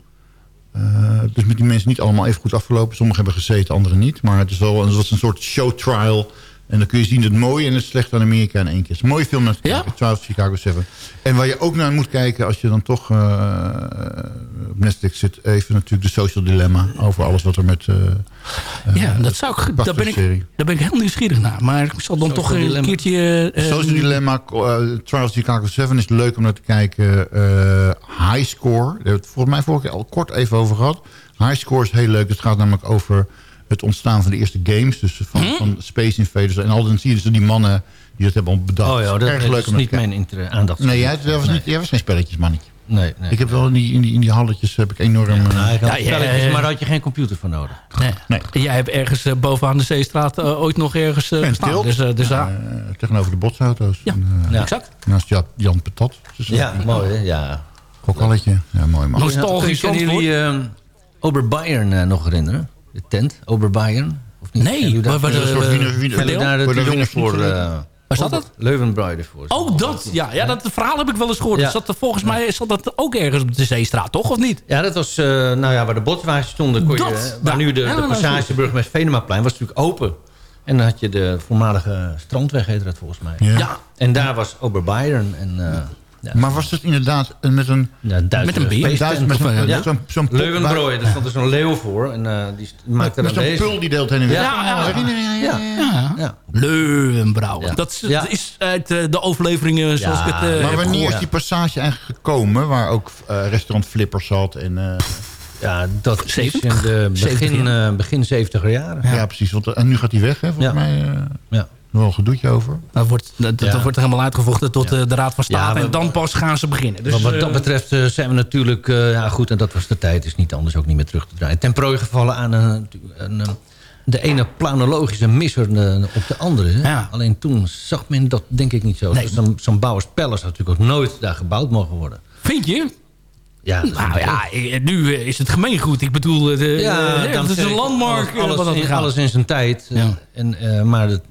Eh, dus met die mensen niet allemaal even goed afgelopen. Sommigen hebben gezeten, anderen niet. Maar het is wel het was een soort show trial. En dan kun je zien het mooie en het slechte aan Amerika in één keer. Het is een mooie film naar te kijken. Trial of Chicago 7. En waar je ook naar moet kijken als je dan toch eh, op Netflix zit. Even natuurlijk de social dilemma. Over alles wat er met... eh, Ja, dat zou ik, daar, ben ik, daar ben ik heel nieuwsgirig naar. Maar ik zal dan toch een dilemma. keertje... eh, Social Dilemma, uh, Trials Chicago 7 is leuk om naar te kijken. Eh, High Score, daar hebben we het volgens mij vorige keer al kort even over gehad. High Score is heel leuk. Het gaat namelijk over het ontstaan van de eerste games. Dus van, Hm? van Space Invaders. En al dan zie je dus die mannen die dat hebben bedacht. Oh ja, dat, Erg dat leuk is niet mijn aandacht. Nee, jij, jij was, niet, jij was geen spelletjesmannetje. Nee, nee. Ik heb wel in die, in die, in die halletjes heb ik enorm... eh, Nou, ik had Ja, maar daar had je geen computer voor nodig. nee. Nee. En Jij hebt ergens eh, bovenaan de Zeestraat eh, ooit nog ergens uh, gestaan. Dus, dus tegenover de botsauto's. Ja. En, eh, Ja. exact. Naast Jan, Jan Patat. Dus, Ja, mooi hè? Ja. Gokalletje. Ja, mooi man. Nostalgisch Kunnen jullie uh, Oberbayern eh, nog herinneren? De tent, Oberbayern? Of niet? Nee, jullie waar- de- voor... eh Waar zat dat? Leuvenbruiden voor. Oh, dat. Ja, ja, dat verhaal heb ik wel eens gehoord. Ja. Zat er, volgens mij zat dat ook ergens op de Zeestraat, toch? Of niet? Ja, dat was, eh, nou ja, waar de botwagens stonden. Kon Dat, waar nu de, Ja, de nou, passagebrug met Venemaplein was natuurlijk open. En dan had je de voormalige strandweg, heette dat volgens mij. Ja. Ja. En daar was Oberbayern. En, eh ja, Maar was het inderdaad eh, met een... ja, met een beer? met zo'n Ja. zo'n pop- Leuvenbrooi, daar stond er zo'n leeuw voor. En eh, die maakte Met dan zo'n pul die deelt heen en weer. Ja, ja? Ja, ja, ja. Ja, ja. Leuwenbrouwen. Ja. Dat, is, Ja. dat is uit eh, de overleveringen zoals Ja, ik het eh, maar wanneer is die passage eigenlijk gekomen... waar ook eh, restaurant Flippers zat en... eh, Ja, dat is 70? in de 70 begin, eh, begin 70er jaren. ja. precies. Want, en nu gaat hij weg, hè, volgens Ja. mij. eh Ja. Wel een gedoetje over. Dat wordt, dat, dat Ja. wordt er helemaal uitgevochten tot eh, de Raad van State. Ja, maar- en dan pas gaan ze beginnen. Dus, wat dat eh, betreft eh, zijn we natuurlijk... eh, ja goed, en dat was de tijd, is niet anders ook niet meer terug te draaien. Ten prooi gevallen aan een, een, de ene planologische misser eh, op de andere. Ja. Alleen toen zag men dat denk ik niet zo. Nee. Dus Zo'n zo'n Bouwers Palace had natuurlijk ook nooit daar gebouwd mogen worden. Vind je? Ja, dat Nou ja, nu is het gemeengoed. Ik bedoel, de, Ja, het is een landmark. Alles, dat in, alles in zijn tijd. Ja. En, eh, maar het-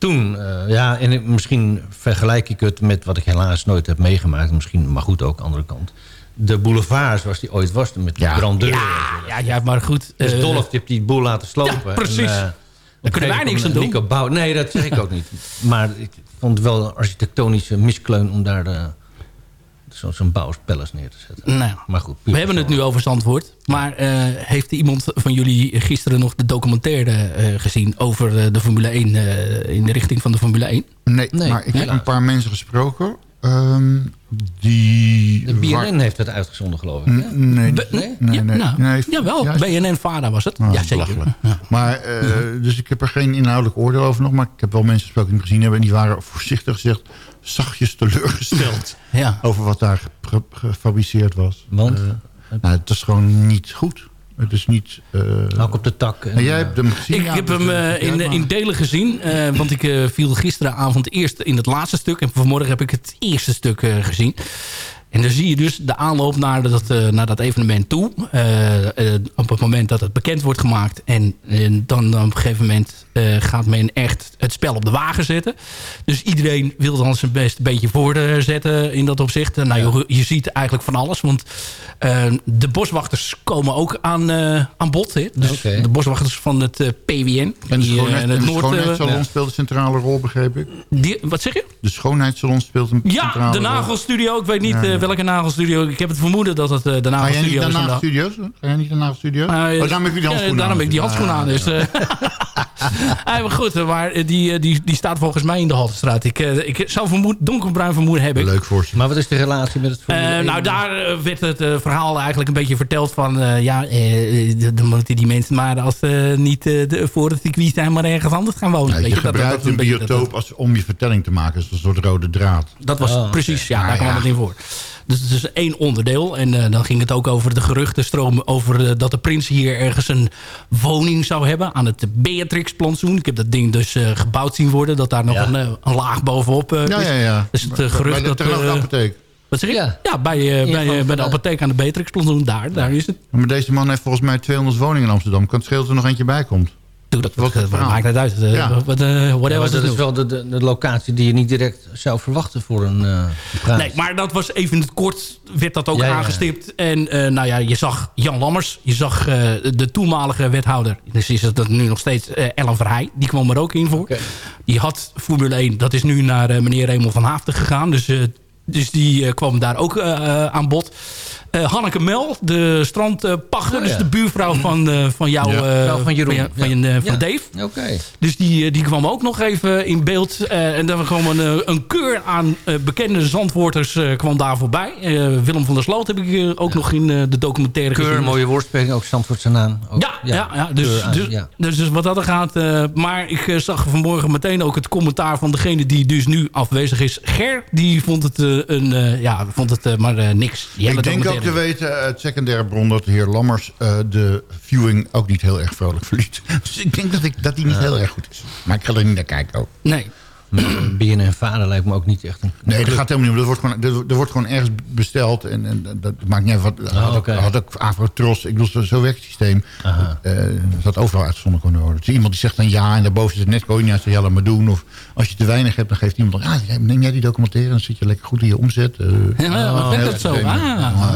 toen, eh, ja, en ik- misschien vergelijk ik het met wat ik helaas nooit heb meegemaakt. Misschien, maar goed, ook andere kant. De boulevard zoals die ooit was, met de Ja. brandeur. ja, ja, ja, maar goed. Dus Dolph die heeft die boel laten slopen. Ja, precies. En, eh, Daar kunnen wij niks aan doen. Nico Bouw, nee, dat zeg ik ook niet. Maar ik vond het wel een architectonische miskleun om daar zo- zo'n Bouwers Palace neer te zetten. Nou, Maar goed, we hebben het nu over Zandvoort. Maar eh, heeft iemand van jullie gisteren nog de documentaire eh, gezien... over eh, de Formule 1, eh, in de richting van de Formule 1? Nee, Nee, maar ik heb een paar mensen gesproken... ehm, die... De BNN heeft het uitgezonden, geloof ik. hè? N- Nee, nee, nee. ja, nee, nou, nee, jawel, juist. BNN-Vara was het. Ah, ja, zeker. Ja. Maar, eh, dus ik heb er geen inhoudelijk oordeel over nog. Maar ik heb wel mensen gesproken die gezien hebben. En die waren voorzichtig gezegd zachtjes teleurgesteld. Ja. over wat daar ge- gefabriceerd was. Want? Eh, nou, het is gewoon niet goed. Het is niet... eh, Hak op de tak. En, en jij hebt hem gezien? Ik ja, heb hem in, in delen gezien. eh, want ik eh, viel gisteravond eerst in het laatste stuk. En vanmorgen heb ik het eerste stuk gezien. En dan zie je dus de aanloop naar dat, eh, naar dat evenement toe. Eh, eh, op het moment dat het bekend wordt gemaakt. En, en dan op een gegeven moment gaat men echt het spel op de wagen zetten. Dus iedereen wil dan zijn best een beetje voorzetten in dat opzicht. Nou, je, je ziet eigenlijk van alles. Want de boswachters komen ook aan, aan bod. Hè? Dus de boswachters van het PWN. En de, schoonheid, en het de noord, schoonheidssalon speelt een centrale rol, begreep ik. die- wat zeg je? De schoonheidssalon speelt een Ja, centrale de rol. nagelstudio. Ik weet niet Ja, ja. Welke nagelstudio. Ik heb het vermoeden dat het eh, de Ga jij niet nagelstudio naar is. de- nagelstudio's? Ga jij niet naar nagelstudio's? Nou, oh, daarom heb je die daarom aan. heb ik die aan. Dus, eh, Ah, maar goed, maar die, eh, die, die staat volgens mij in de Haltestraat. Ik, eh, ik zou vermoed, donkerbruin vermoeden heb ik. Leuk voor ze. Maar wat is de relatie met het Formule Eh, 1? nou, daar eh, werd het eh, verhaal eigenlijk een beetje verteld van... eh, ja, eh, de- dan moeten die mensen maar als ze niet eh, de, voor het circuit zijn... maar ergens anders gaan wonen. Ja, je dat- dat- gebruikt dat- een dat- biotoop als, om je vertelling te maken. Dat is een soort rode draad. Dat was Oh, precies, ja, Ah, daar kwam ja. het in voor. Dus het is één onderdeel. En eh, dan ging het ook over de geruchtenstroom... over eh, dat de prins hier ergens een woning zou hebben... aan het Beatrix-plantsoen. Ik heb dat ding dus eh, gebouwd zien worden. Dat daar nog Ja. een, een laag bovenop eh, Ja, is. ja, ja. Dus het Bij gerucht de- dat... de eh, apotheek. wat zeg je? Ja. Ja, bij, eh, bij, bij de de- apotheek aan de Beatrix-plantsoen. Daar, daar is het. Maar deze man heeft volgens mij 200 woningen in Amsterdam. Kan het schelen dat er nog eentje bij komt. Doe dat, Wat wat, verhaal? maakt het uit. Eh, Ja. eh, Ja, whatever is dat het is wel de, de, de locatie die je niet direct zou verwachten voor een uh. Nee, maar dat was even in het kort, werd dat ook Ja, ja, ja. aangestipt. En eh, nou ja, je zag Jan Lammers, je zag eh, de toenmalige wethouder. Dus is het nu nog steeds eh, Ellen Verheij. Die kwam er ook in voor. Die had Formule 1, dat is nu naar eh, meneer Raymond van Haafden gegaan. Dus, eh, dus die eh, kwam daar ook eh, eh, aan bod. Eh, Hanneke Mel, de strandpachter, Oh, ja. dus de buurvrouw van, eh, van jou, Ja. eh, van Jeroen. van, je- van, van Ja. Dave. Oké. Dus die, die kwam ook nog even in beeld. Eh, en dan kwam een, een keur aan eh, bekende zandwoorders eh, kwam daar voorbij. Eh, Willem van der Sloot heb ik ook nog in de documentaire Keur, gezien. mooie woordspeling, ook Zandvoortse naam. Ook, Ja, ja, ja, dus, Keur aan, dus, ja. dus, dus wat dat er gaat. eh, maar ik zag vanmorgen meteen ook het commentaar van degene die dus nu afwezig is. Ger, die vond het, een, eh, ja, vond het maar niks. Die Ik denk het ook te weten uit secundaire bron dat de heer Lammers eh, de viewing ook niet heel erg vrolijk verliet. Dus ik denk dat, ik, dat die niet heel erg goed is. Maar ik ga er niet naar kijken ook. Nee. BNN Vader lijkt me ook niet echt een... Nee, dat gaat helemaal niet om. Er wordt gewoon, er, wordt gewoon ergens besteld. En, en dat maakt niet uit wat. Oh, had, oké. ook, had ook Afro-Tros. Ik bedoel, zo, zo werkt het systeem. Aha. Eh, dat overal uitgezonden kunnen worden. Dus iemand die zegt dan ja en daarboven zit net coördinatie, ja, laat maar doen. Of als je te weinig hebt, dan geeft iemand dan, ja, neem jij die documentaire, dan zit je lekker goed in je omzet. Eh, Ja, wat oh, dat zo? Ah.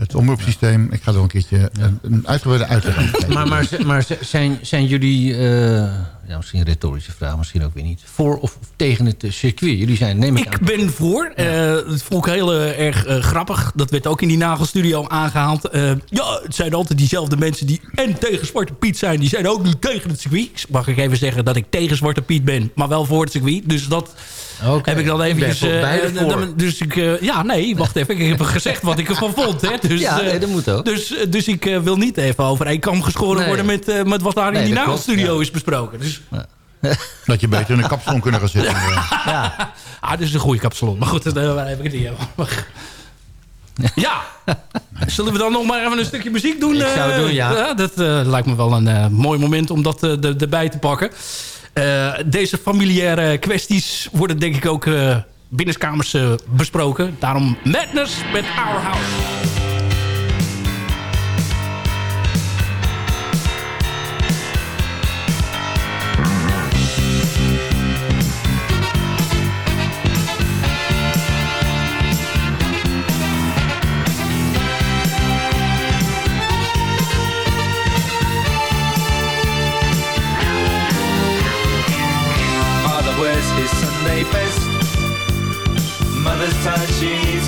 Het omroepsysteem, ik ga er wel een keertje een, een uitgebreide uitleg aan geven. Maar, maar, maar zijn, zijn jullie, eh, ja, misschien een retorische vraag, misschien ook weer niet, voor of tegen het eh, circuit? Jullie zijn, neem ik, Ik aan. ben voor. Eh, dat vond ik heel eh, erg grappig. Dat werd ook in die nagelstudio aangehaald. Eh, ja, het zijn altijd diezelfde mensen die en tegen Zwarte Piet zijn. Die zijn ook nu tegen het circuit. Mag ik even zeggen dat ik tegen Zwarte Piet ben, maar wel voor het circuit. Dus dat heb ik dan eventjes... dan- dus ik... ja, nee, wacht even. Ik heb gezegd wat ik ervan vond. Hè. Dus, Ja, nee, dat moet ook. Dus, dus ik wil niet even over één kam geschoren Nee. worden met, met wat daar Nee, in die nagelstudio ja. is besproken. Dus, Dat je beter in een kapsalon kunnen gaan zitten. Ja. Ah, dit is een goede kapsalon. Maar goed, daar heb ik het niet over. Ja. Zullen we dan nog maar even een stukje muziek doen? Ik zou het eh? doen, ja. dat eh, lijkt me wel een eh, mooi moment om dat eh, er- erbij te pakken. Eh, deze familiaire kwesties worden denk ik ook eh binnenskamers eh, besproken. Daarom Madness met Our House.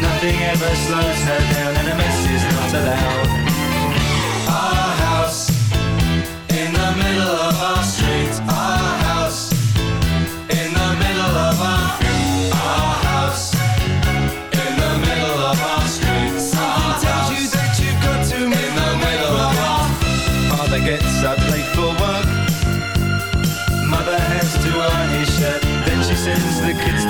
Nothing ever slows her down and a mess is not allowed. Our house in the middle of our street. Our house in the middle of our our house in the middle of our street. Our tells you that you've got to in the middle of our Father gets up late for work. Mother has to iron his shirt. Then she sends the kids.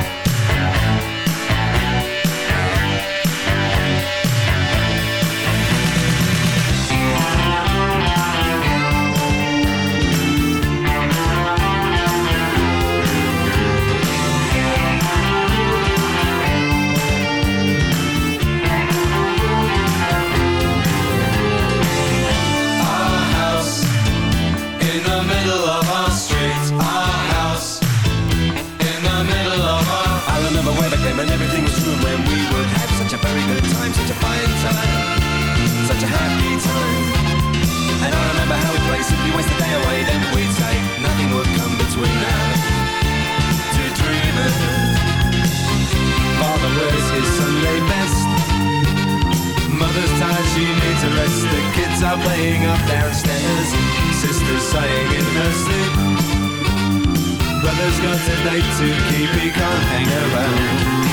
such a happy time. And I remember how we played waste day away, then we'd nothing come between us. Father wears his Sunday best. Mother's tired, she needs a rest. The kids are playing up downstairs. Sister's sighing in her sleep. Brother's got a date to keep, he can't hang around.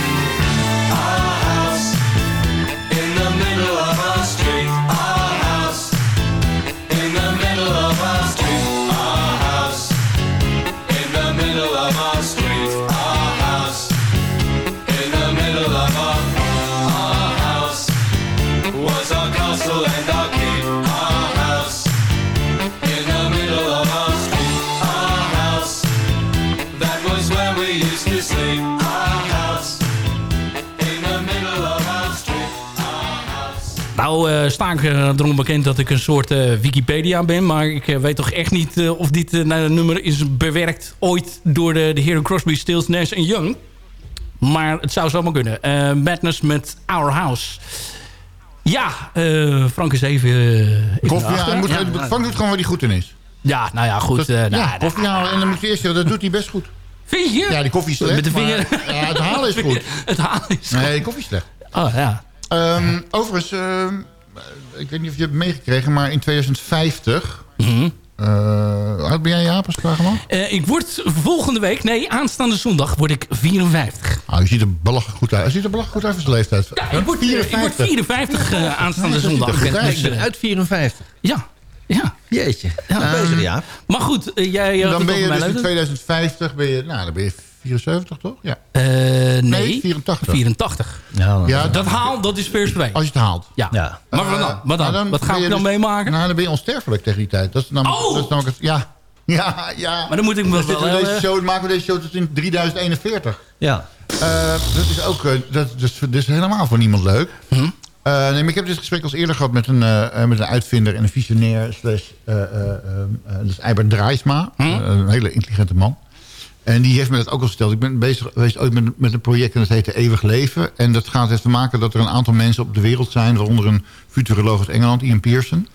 Eh, sta ik eh, erom bekend dat ik een soort eh, Wikipedia ben. Maar ik eh, weet toch echt niet eh, of dit eh, nou, nummer is bewerkt ooit door de, de heren Crosby, Stills, Nash Young. Maar het zou zomaar kunnen. Eh, Madness met Our House. Ja, eh, Frank is even... eh, Koffie, ja, moet, Ja, Frank doet gewoon waar hij goed in is. Ja, nou ja, goed. Dat, eh, nou, ja, koffie halen en dan moet je eerst dat doet hij best goed. Vind je? Ja, die koffie is slecht. Met de vinger. maar, ja, het halen is goed. het halen is Nee, koffie is slecht. Oh, ja. Ehm, overigens, ehm, ik weet niet of je het hebt meegekregen, maar in 2050... Mhm. eh, hoe oud ben jij, Jaap, als ik? Eh, ik word volgende week, nee, aanstaande zondag word ik 54. Nou, je ziet er belachelijk goed uit. Hij ziet er belachelijk goed uit voor zijn leeftijd. Ja, ik word, eh, ik word 54 eh, aanstaande Ja, zondag. Dus, eh, Uit 54. ja, ja. Jeetje. Ja, Nou, bezig, ja. Maar goed, eh, jij... Dan ben je dus in leeftijd. 2050, ben je, nou, dan ben je 74 toch? Ja. Eh, nee, 84. 84. Ja, Ja, Dat haal, dat is first way. Als je het haalt. Ja. Ja. Maar wat dan? Eh, Wat, dan? nou, wat ga ben ik je dan dus- meemaken? Nou, dan ben je onsterfelijk tegen die tijd. Dat is namelijk, Oh! dat is namelijk het, ja. Ja, ja. Maar dan moet ik me Dan wel... we deze eh, show, maken we deze show tot in 3041. Ja. Eh, dat is ook dat, dat, is, dat is helemaal voor niemand leuk. Hm? Eh, nee, maar ik heb dit gesprek al eerder gehad met een, met een uitvinder en een visionair. Slash, eh, eh, eh, eh, dat is Eibert Draaisma. Hm? Eh, een hele intelligente man. En die heeft me dat ook al verteld. Ik ben bezig geweest ooit met, met een project en dat heet Eeuwig Leven. En dat gaat heeft te maken dat er een aantal mensen op de wereld zijn... waaronder een futuroloog uit Engeland, Ian Pearson.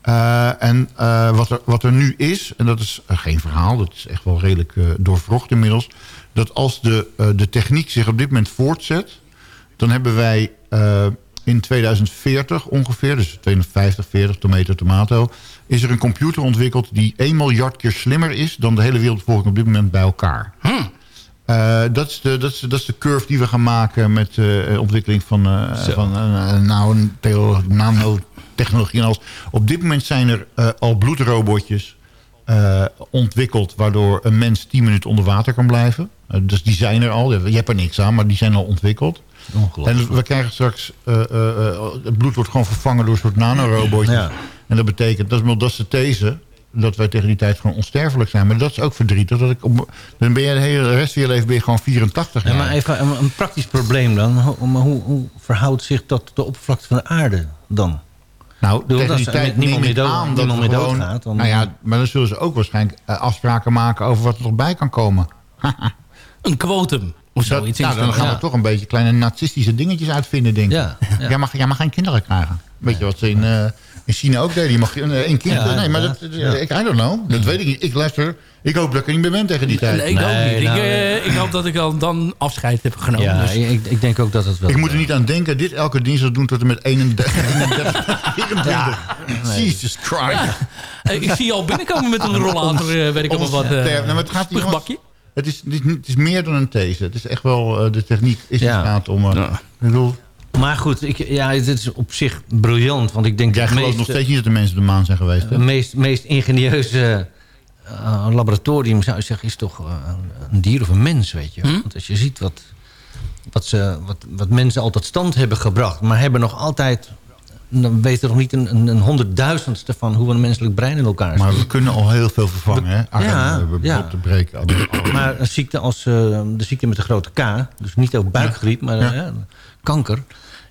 Eh, en eh, wat, er, wat er nu is, en dat is eh, geen verhaal... dat is echt wel redelijk doorvrocht inmiddels... dat als de, de techniek zich op dit moment voortzet... dan hebben wij in 2040 ongeveer... dus 250, 40, tomato, tomato... is er een computer ontwikkeld die 1 miljard keer slimmer is... dan de hele wereldbevolking op dit moment bij elkaar. Eh, dat, is de, dat, is, dat is de curve die we gaan maken met de ontwikkeling van, eh, van eh, nou, nanotechnologie. En alles. Op dit moment zijn er eh, al bloedrobotjes eh, ontwikkeld... waardoor een mens 10 minuten onder water kan blijven. Eh, dus die zijn er al. Je hebt er niks aan, maar die zijn al ontwikkeld. En we krijgen straks... eh, eh, eh, het bloed wordt gewoon vervangen door een soort nanorobotjes. Ja. En dat betekent, dat is, dat is de these... dat wij tegen die tijd gewoon onsterfelijk zijn. Maar dat is ook verdrietig. Dat ik op, dan ben je de hele rest van je leven ben je gewoon 84 Ja, jaar. maar even een, een praktisch probleem dan. Hoe, maar hoe, hoe verhoudt zich dat tot de oppervlakte van de aarde dan? Nou, tegen die is- tijd niemand neem ik meer dood- aan dat meer gewoon... doodgaat, dan- nou ja, maar dan zullen ze ook waarschijnlijk eh, afspraken maken... over wat er nog bij kan komen. Een quotum of Dat, zoiets. nou, dan gaan we toch een beetje kleine nazistische dingetjes uitvinden, denk ik. Ja, ja. Jij, mag, jij mag geen kinderen krijgen. Weet je wat ze in, eh, in China ook deden? Je mag eh, één kind... Ja, nee, maar dat. Ja. ik, I don't know. Dat weet ik niet. Ik luister... Ik hoop dat ik er niet meer ben tegen die tijd. Nee, ik ook Nee, niet. nou, ik, eh, ik hoop dat ik al dan afscheid heb genomen. Ja, dus. ik, ik denk ook dat het wel... Ik moet er niet aan denken. Dit elke dinsdag doen tot en met 31, 31 24. Jesus Christ. Eh, ik zie je al binnenkomen met een rollator, eh, weet ik allemaal wat. eh, Sterf. Nou, maar het gaat hier. Het is, het, is, niet- het is meer dan een these. Het is echt wel... eh, de techniek is Ja. in staat om... eh, Ik bedoel, Maar goed, ik, ja, het is op zich briljant. Want ik denk jij dat gelooft nog steeds niet dat de mensen op de maan zijn geweest. het meest, meest ingenieuze eh, laboratorium, zou je zeggen, is toch eh, een dier of een mens, weet je. Hm? Want als je ziet wat, wat, ze, wat, wat mensen al tot stand hebben gebracht... maar hebben nog altijd... dan weten nog niet een, een, een honderdduizendste van hoe een menselijk brein in elkaar zit. Maar we kunnen al heel veel vervangen. Hè? Armen, Ja, eh, ja. op te breken. Maar een ziekte als eh, de ziekte met de grote K... dus niet ook buikgriep, maar Ja. ja, kanker...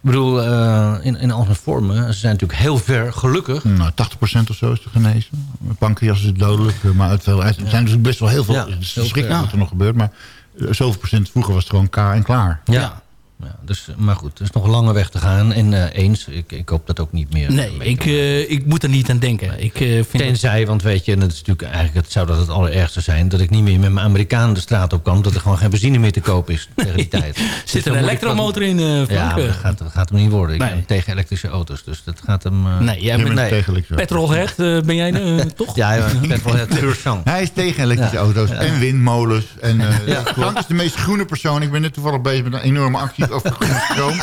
Ik bedoel, eh, in, in al zijn vormen. Ze zijn natuurlijk heel ver, gelukkig. Nou, 80% of zo is te genezen. Pancreas is dodelijk. eh, Maar het, wel, er zijn dus best wel heel veel... Ja, het is verschrikkelijk ver. wat er nog gebeurt. Maar eh, zoveel procent vroeger was het gewoon K en klaar. Ja. Ja. Dus, maar goed, er is nog een lange weg te gaan. En eh, eens, ik, ik hoop dat ook niet meer. Nee, ik, eh, ik moet er niet aan denken. Ik eh, vind Tenzij, want weet je, en dat is natuurlijk eigenlijk, het zou dat het allerergste zijn, dat ik niet meer met mijn Amerikaan de straat op kan, dat er gewoon geen benzine meer te koop is tegen die tijd. Dus Zit dan er een elektromotor in, eh, Frank? Ja, dat gaat, dat gaat hem niet worden. Ik Nee. ben tegen elektrische auto's, dus dat gaat hem... eh, Nee, jij bent nee. petrolhead, eh, ben jij toch? Ja, ja, petrolhead. Hij is tegen elektrische Ja. auto's Ja. en windmolens. En, eh, Ja. Frank is de meest groene persoon. Ik ben net toevallig bezig met een enorme actie over groene stroom.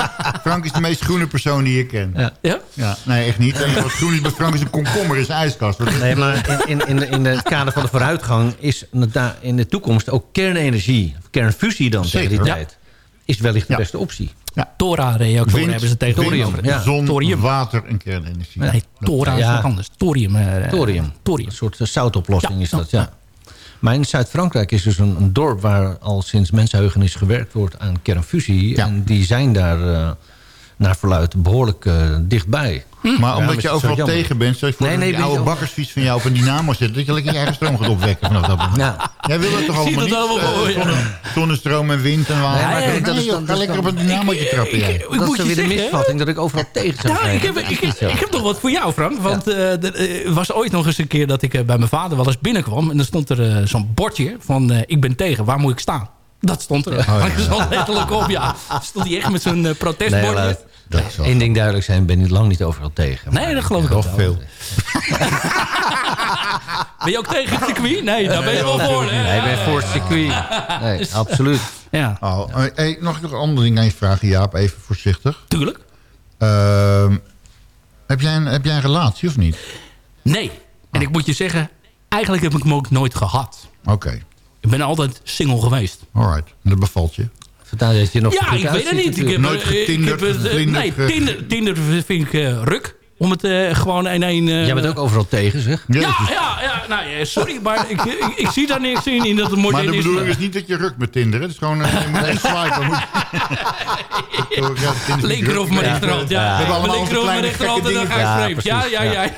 Frank is de meest groene persoon die ik ken. Ja? Ja, nee, echt niet. En wat groen is bij Frank is een komkommer in zijn ijskast. Is- Nee, maar in, in, in, het kader van de vooruitgang is in de toekomst ook kernenergie, of kernfusie dan tegen die tijd, is wellicht de beste optie. Tora-reactoren Wind, hebben ze tegen Thorium, ja. zon, Thorium. water en kernenergie. Nee, Tora is Ja. wat anders. Thorium. eh, Thorium. Thorium. Een soort zoutoplossing Ja, is dat, ja. Maar in Zuid-Frankrijk is dus een, een dorp waar al sinds mensenheugenis gewerkt wordt aan kernfusie. En die zijn daar eh, naar verluid behoorlijk eh, dichtbij. Maar Ja, omdat het je overal tegen bent, je voor Nee, dat nee, die oude bakkersfiets van jou op een dynamo zit, dat je lekker je eigen stroom gaat opwekken vanaf dat moment. Ja. Jij wil dat toch allemaal het niet? allemaal zonne- Zonnestroom en wind en water. Nee, maar Nee, dat is dan- ga dat lekker op een dynamootje trappen jij. Ik dat moet is je weer de misvatting dat ik overal tegen zou Ja, zijn. ik heb, Dat ik, ik heb nog wat voor jou, Frank. Want eh, er was ooit nog eens een keer dat ik bij mijn vader wel eens binnenkwam. En dan stond er zo'n bordje van eh, ik ben tegen, waar moet ik staan? Dat stond er. Oh, Dat is wel letterlijk op, ja. Stond hij echt met zo'n eh, Nee, protestbordje. Dat is Eén ding duidelijk zijn, ben ik lang niet overal tegen. Nee, dat geloof ik wel veel. Ben je ook tegen het circuit? Nee, daar ben je wel voor. Hè? Nee, ik ben voor het circuit. Nee, absoluut. Ja, Oh, eh, hey, nog een ander ding aan je vragen, Jaap. Even voorzichtig. tuurlijk. Ehm, heb, jij een, heb jij een relatie of niet? Nee. En ik moet je zeggen, eigenlijk heb ik hem ook nooit gehad. Oké, Ik ben altijd single geweest. alright. En dat bevalt je. Vandaar dat je nog Ja, ik weet het niet. Ik heb, Nooit eh, ik getinderd, heb eh, gevlinderd, Nee, Tinder, Tinder vind ik eh, ruk. Om het eh, gewoon in één... eh, Jij bent ook overal tegen, zeg. Ja, ja, ja. Nou, ja, sorry, maar ik, ik, ik zie daar niks in. in dat het Maar de bedoeling is niet dat je rukt met Tinder. hè? Het is gewoon eh, je moet echt swipen. Moet... Ja, Linker of mijn rechterhand, ja. We hebben allemaal Linker of mijn kleine rechterhand en dan gekke ga je dingen. vreemd. Ja, Ja, ja, ja.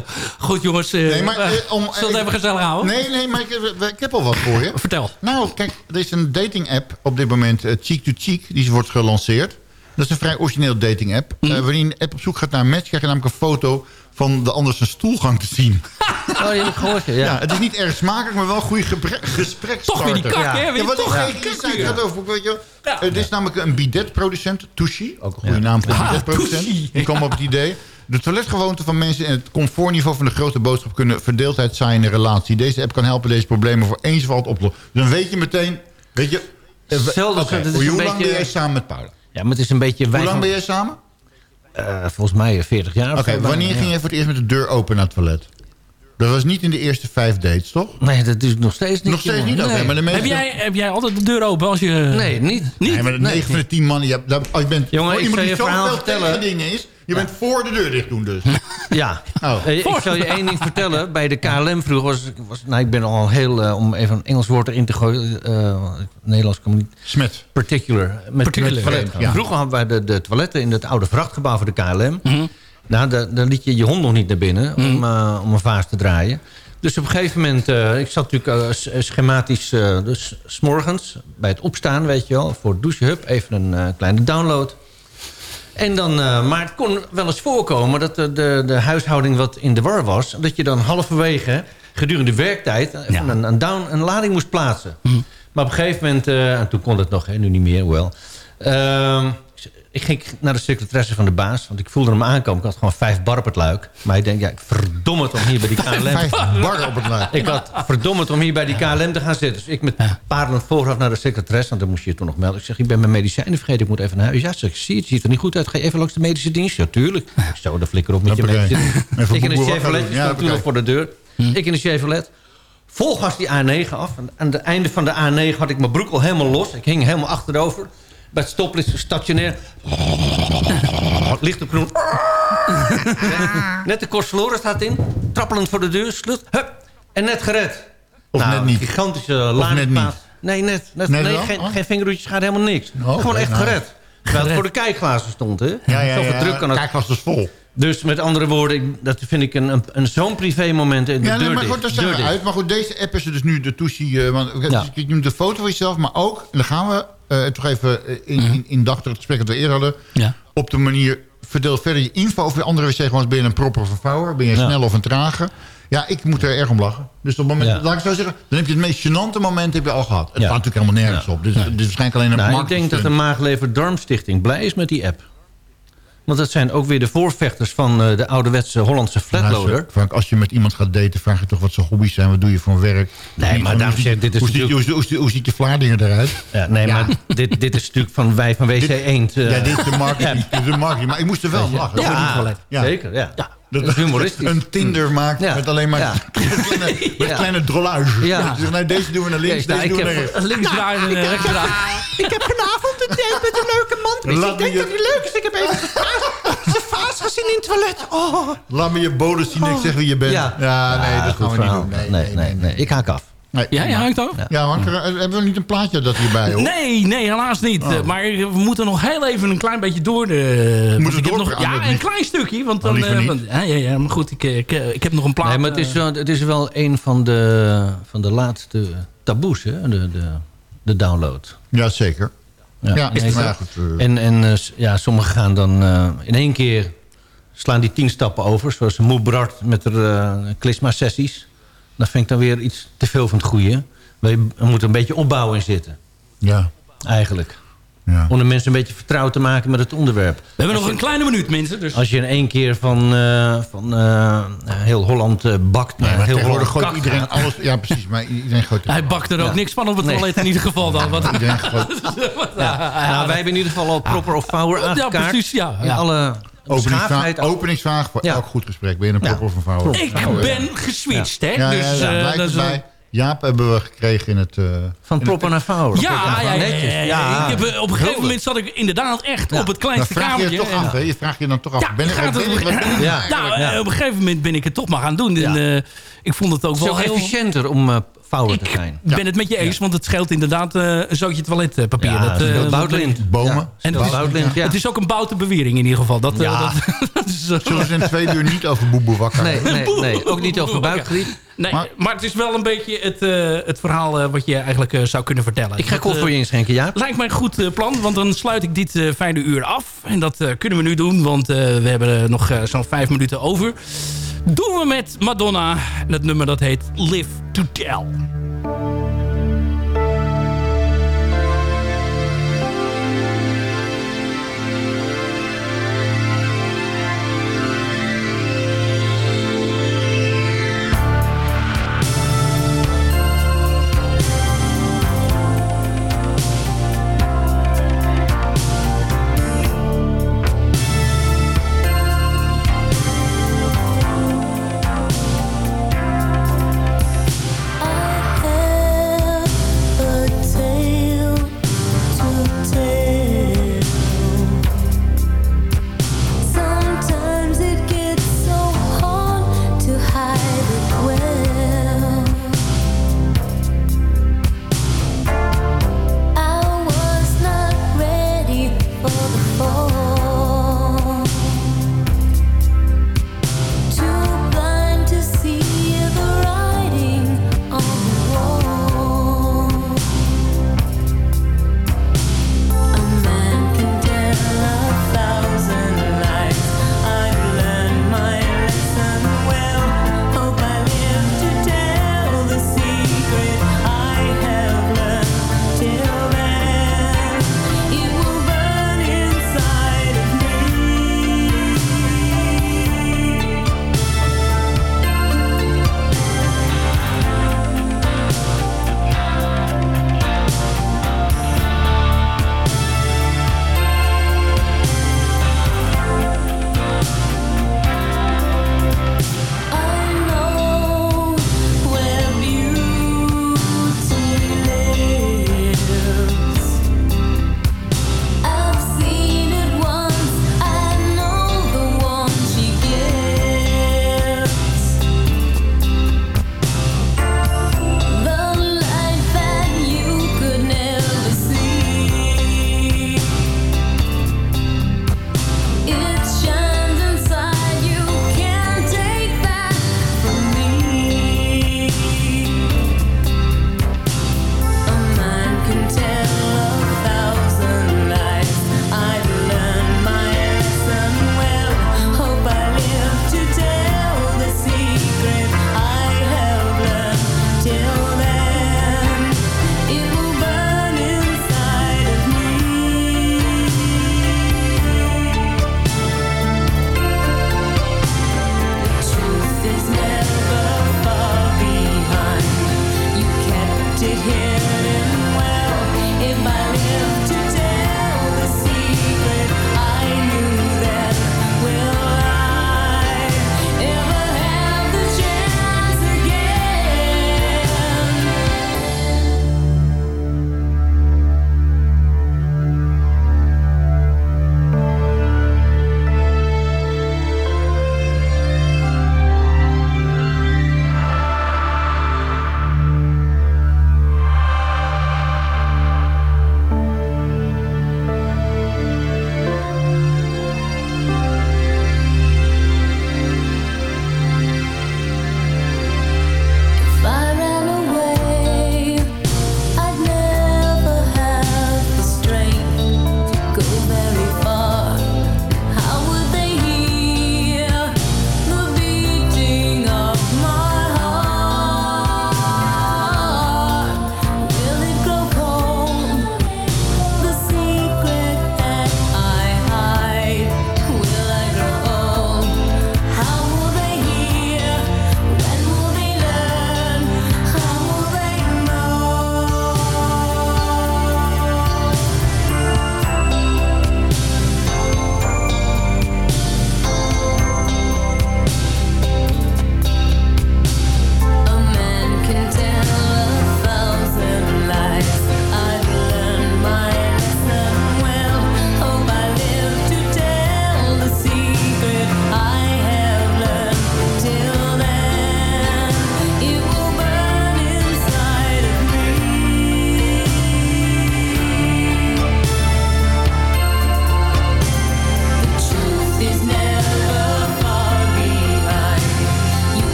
Goed, jongens. eh, Nee, maar, om- zullen we het even gezellig houden? Nee, nee, maar ik, heb- ik heb al wat voor je. Vertel. Nou, kijk, er is een dating app op dit moment, Cheek to Cheek, die wordt gelanceerd. Dat is een vrij origineel dating app. Mhm. Eh, wanneer je een app op zoek gaat naar een match, krijg je namelijk een foto van de ander zijn stoelgang te zien. Oh, je gehoord, ja. Ja. het is niet erg smakelijk, maar wel een goede gesprek Toch weer die kak, Ja. hè? Ja, wat toch geen weer. het gaat over, weet je wel. Ja. Eh, dit is namelijk een bidet-producent, Tushi. Ook een goede naam voor een Ah, bidet-producent. Die kwam op het idee. De toiletgewoonten van mensen en het comfortniveau van de grote boodschap... kunnen verdeeldheid zijn in een relatie. Deze app kan helpen deze problemen voor eens en voor altijd oplossen. Dus dan weet je meteen... Weet je, eh, Zelfde- het is hoe lang beetje- ben jij samen met Paula? Ja, maar het is een beetje... Hoe lang ben jij samen? Eh, volgens mij 40 jaar. Oké, wanneer ging je voor het eerst met de deur open naar het toilet? Dat was niet in de eerste vijf dates, toch? Nee, dat is nog steeds niet. Nog steeds jongen. niet? Nee. maar de meeste... Heb jij, heb jij altijd de deur open als je... Nee, niet. Niet? Nee, maar de 9 van de 10 mannen... Je, hebt- dat- als je bent Jongen, voor ik die je verhaal vertellen. dingen is... Je bent voor de deur dicht doen dus. Ja. Oh. Eh, ik zal je één ding vertellen. Bij de KLM vroeger was, was nou, ik ben al heel, eh, om even een Engels woord erin te gooien. eh, Nederlands kan niet. Smet. Particular. Met, Particular, met toilet. ja. Vroeger hadden wij de, de toiletten in het oude vrachtgebouw voor de KLM. Mhm. Nou, daar, daar liet je je hond nog niet naar binnen om, eh, om een vaas te draaien. Dus op een gegeven moment, eh, ik zat natuurlijk eh, s- schematisch, dus s'morgens bij het opstaan, weet je wel, voor het hup, even een kleine download. En dan, maar het kon wel eens voorkomen dat de, de, de huishouding wat in de war was. Dat je dan halverwege gedurende de werktijd Ja. een, een, down, een lading moest plaatsen. Maar op een gegeven moment, en toen kon het nog, hè, nu niet meer, wel. Ik ging naar de secretaresse van de baas, want ik voelde hem aankomen. Ik had gewoon vijf bar op het luik. Maar ik denk, ja, ik verdomme het om hier bij die KLM... Vijf bar op het luik. Ik had verdomme het om hier bij die KLM te gaan zitten. Dus ik met parelend voorhoofd naar de secretaresse. Want dan moest je je toen nog melden. Ik zeg, ik ben mijn medicijnen vergeten. Ik moet even naar huis. Ja, zeg, zie je, het ziet er niet goed uit. Ga je even langs de medische dienst? Ja, tuurlijk. Ik zo, de flikker op met je medische dienst. Even Ik in een Chevrolet. Ja, toen nog voor de deur. Ik in een Chevrolet. Volgas die A9 af. En aan het einde van de A9 had ik mijn broek al helemaal los. Ik hing helemaal achterover. Bij het stoplicht stationair. Licht op groen. Net de Corsalora staat in. Trappelend voor de deur. Slut. Hup. En net gered. Of Nou, net niet. Gigantische niet. Nee, net. net Net nee, wel? geen, Oh. geen vingerhoedjes, gaat helemaal niks. Oh, Gewoon echt nou. gered. Terwijl het voor de kijkglazen stond, hè? Ja, ja, Zoveel ja. druk kan het. Kijkglas was vol. Dus met andere woorden, dat vind ik een, een, een zo'n privé moment. En de Ja, nee, maar goed, daar zijn deur we dicht. uit. Maar goed, deze app is er dus nu de toesie. eh, want Ja. dus ik noem de foto van jezelf, maar ook, en dan gaan we eh, toch even eh, in, in, in dag het gesprek dat we eerder hadden. Ja. Op de manier, verdeel verder je info over de andere wc. Gewoon, ben je een proper of een vouwer? Ben je Ja. snel of een trage? Ja, ik moet er erg om lachen. Dus op het moment, Ja. laat ik zo zeggen, dan heb je het meest gênante moment heb je al gehad. Het staat natuurlijk helemaal nergens op. Dus het is waarschijnlijk alleen een Nou, ik denk dat de Maaglever Darmstichting blij is met die app. Want dat zijn ook weer de voorvechters van eh, de ouderwetse Hollandse flatloader. Nou, Frank, als je met iemand gaat daten, vraag je toch wat zijn hobby's zijn. Wat doe je voor werk? Nee, maar daarom hoe zeg dit is hoe ziet- natuurlijk- hoe ziet- hoe ziet- Hoe ziet je vlaardingen eruit? Ja, nee, Ja. maar dit, dit is natuurlijk van wij van WC Eend. eh, Ja, dit is de marketing. De marketing. Maar ik moest er wel lachen. Ja. Ja. zeker. Ja. Dat Dat is humoristisch. Een Tinder maakt Ja. met alleen maar Ja. kleine, met Ja. kleine drollage. Ja. Dus, nee, deze doen we naar links, Ja, deze doen we naar rechts. Links draaien en rechts draaien. Ik heb vanavond een date met een leuke man. Dus Laat ik denk me je- dat hij leuk is. Ik heb even zijn vaas gezien in het toilet. Oh. Laat me je bodem zien en ik zeg wie je bent. Ja, nee, dat gaan we niet doen. Nee, nee, nee, nee. Ik haak af. nee. Ja, je hangt? Ja, want er- hebben we niet een plaatje dat hierbij hoor? Nee, nee, helaas niet. Oh. Eh, Maar we moeten nog heel even een klein beetje door. De, we ik heb nog, ja, een niet? klein stukje. Want Oh, dan, eh, want- ja, ja, ja, maar goed, ik, eh, ik, eh, ik heb nog een plaat. Nee, maar het is, eh, wel, het is wel een van de, van de laatste taboes, hè? De, de, de download. Ja, maar goed, eh. En, en eh, ja, sommigen gaan dan eh, in één keer slaan die tien stappen over. Zoals Moe Brad met de eh klisma-sessies. Dat vind ik dan weer iets te veel van het goede. We, er moet een beetje opbouw in zitten. Ja. Eigenlijk. Ja. Om de mensen een beetje vertrouwd te maken met het onderwerp. we hebben nog een kleine minuut, mensen. Dus. Als je in één keer van, eh, van eh, heel Holland eh, bakt naar Nee, maar heel Holland gooit iedereen alles... Ja, precies. Maar iedereen gooit... Hij bakt er ook Ja. niks van op het Nee. toilet in ieder geval dan. Want, Iedereen gooit... Nou, wij hebben in ieder geval al proper of power ja, aangekaart. precies, ja. In ja. alle Openingsvraag, openingsvraag voor Ja. elk goed gesprek. Ben je een Ja. proper of een vrouw? Ik Nou, ben geswitcht, hè. Ja, dus, ja, ja, eh, blijkt dat is, erbij. Jaap hebben we gekregen in het... eh, Van in proper naar power. Ja, ja, ja, ja, netjes. ja, Ja. Ik heb, eh, op een gegeven moment zat ik inderdaad echt op het Dan kleinste vraag je kamertje. je toch en- af, hè? Je vraagt je dan toch af. Ja, ben ik, gaat het- ik, ben ik Ja. Nou, eh, op een gegeven moment ben ik het toch maar gaan doen. En, eh, ik vond het ook Het wel heel... efficiënter om eh vouwer te Ik zijn. ben het met je eens, want het scheelt inderdaad eh, een zootje toiletpapier. Ja, dat, eh. Bomen. Ja. En dat is, Bouwlint, ja. Het is ook een boute bewering in ieder geval. Dat, Ja. dat, dat is, Zullen we in twee uur niet over Boeboe wakker Nee, hebben? nee, nee, ook niet over buikgriep. Nee, maar, Maar- het is wel een beetje het, eh, het verhaal eh, wat je eigenlijk eh, zou kunnen vertellen. Ik ga kort voor je inschenken, ja. Lijkt mij een goed plan, want dan sluit ik dit fijne uur af. En dat kunnen we nu doen, want we hebben nog zo'n vijf minuten over. Doen we met Madonna. En het nummer dat heet Live to Tell.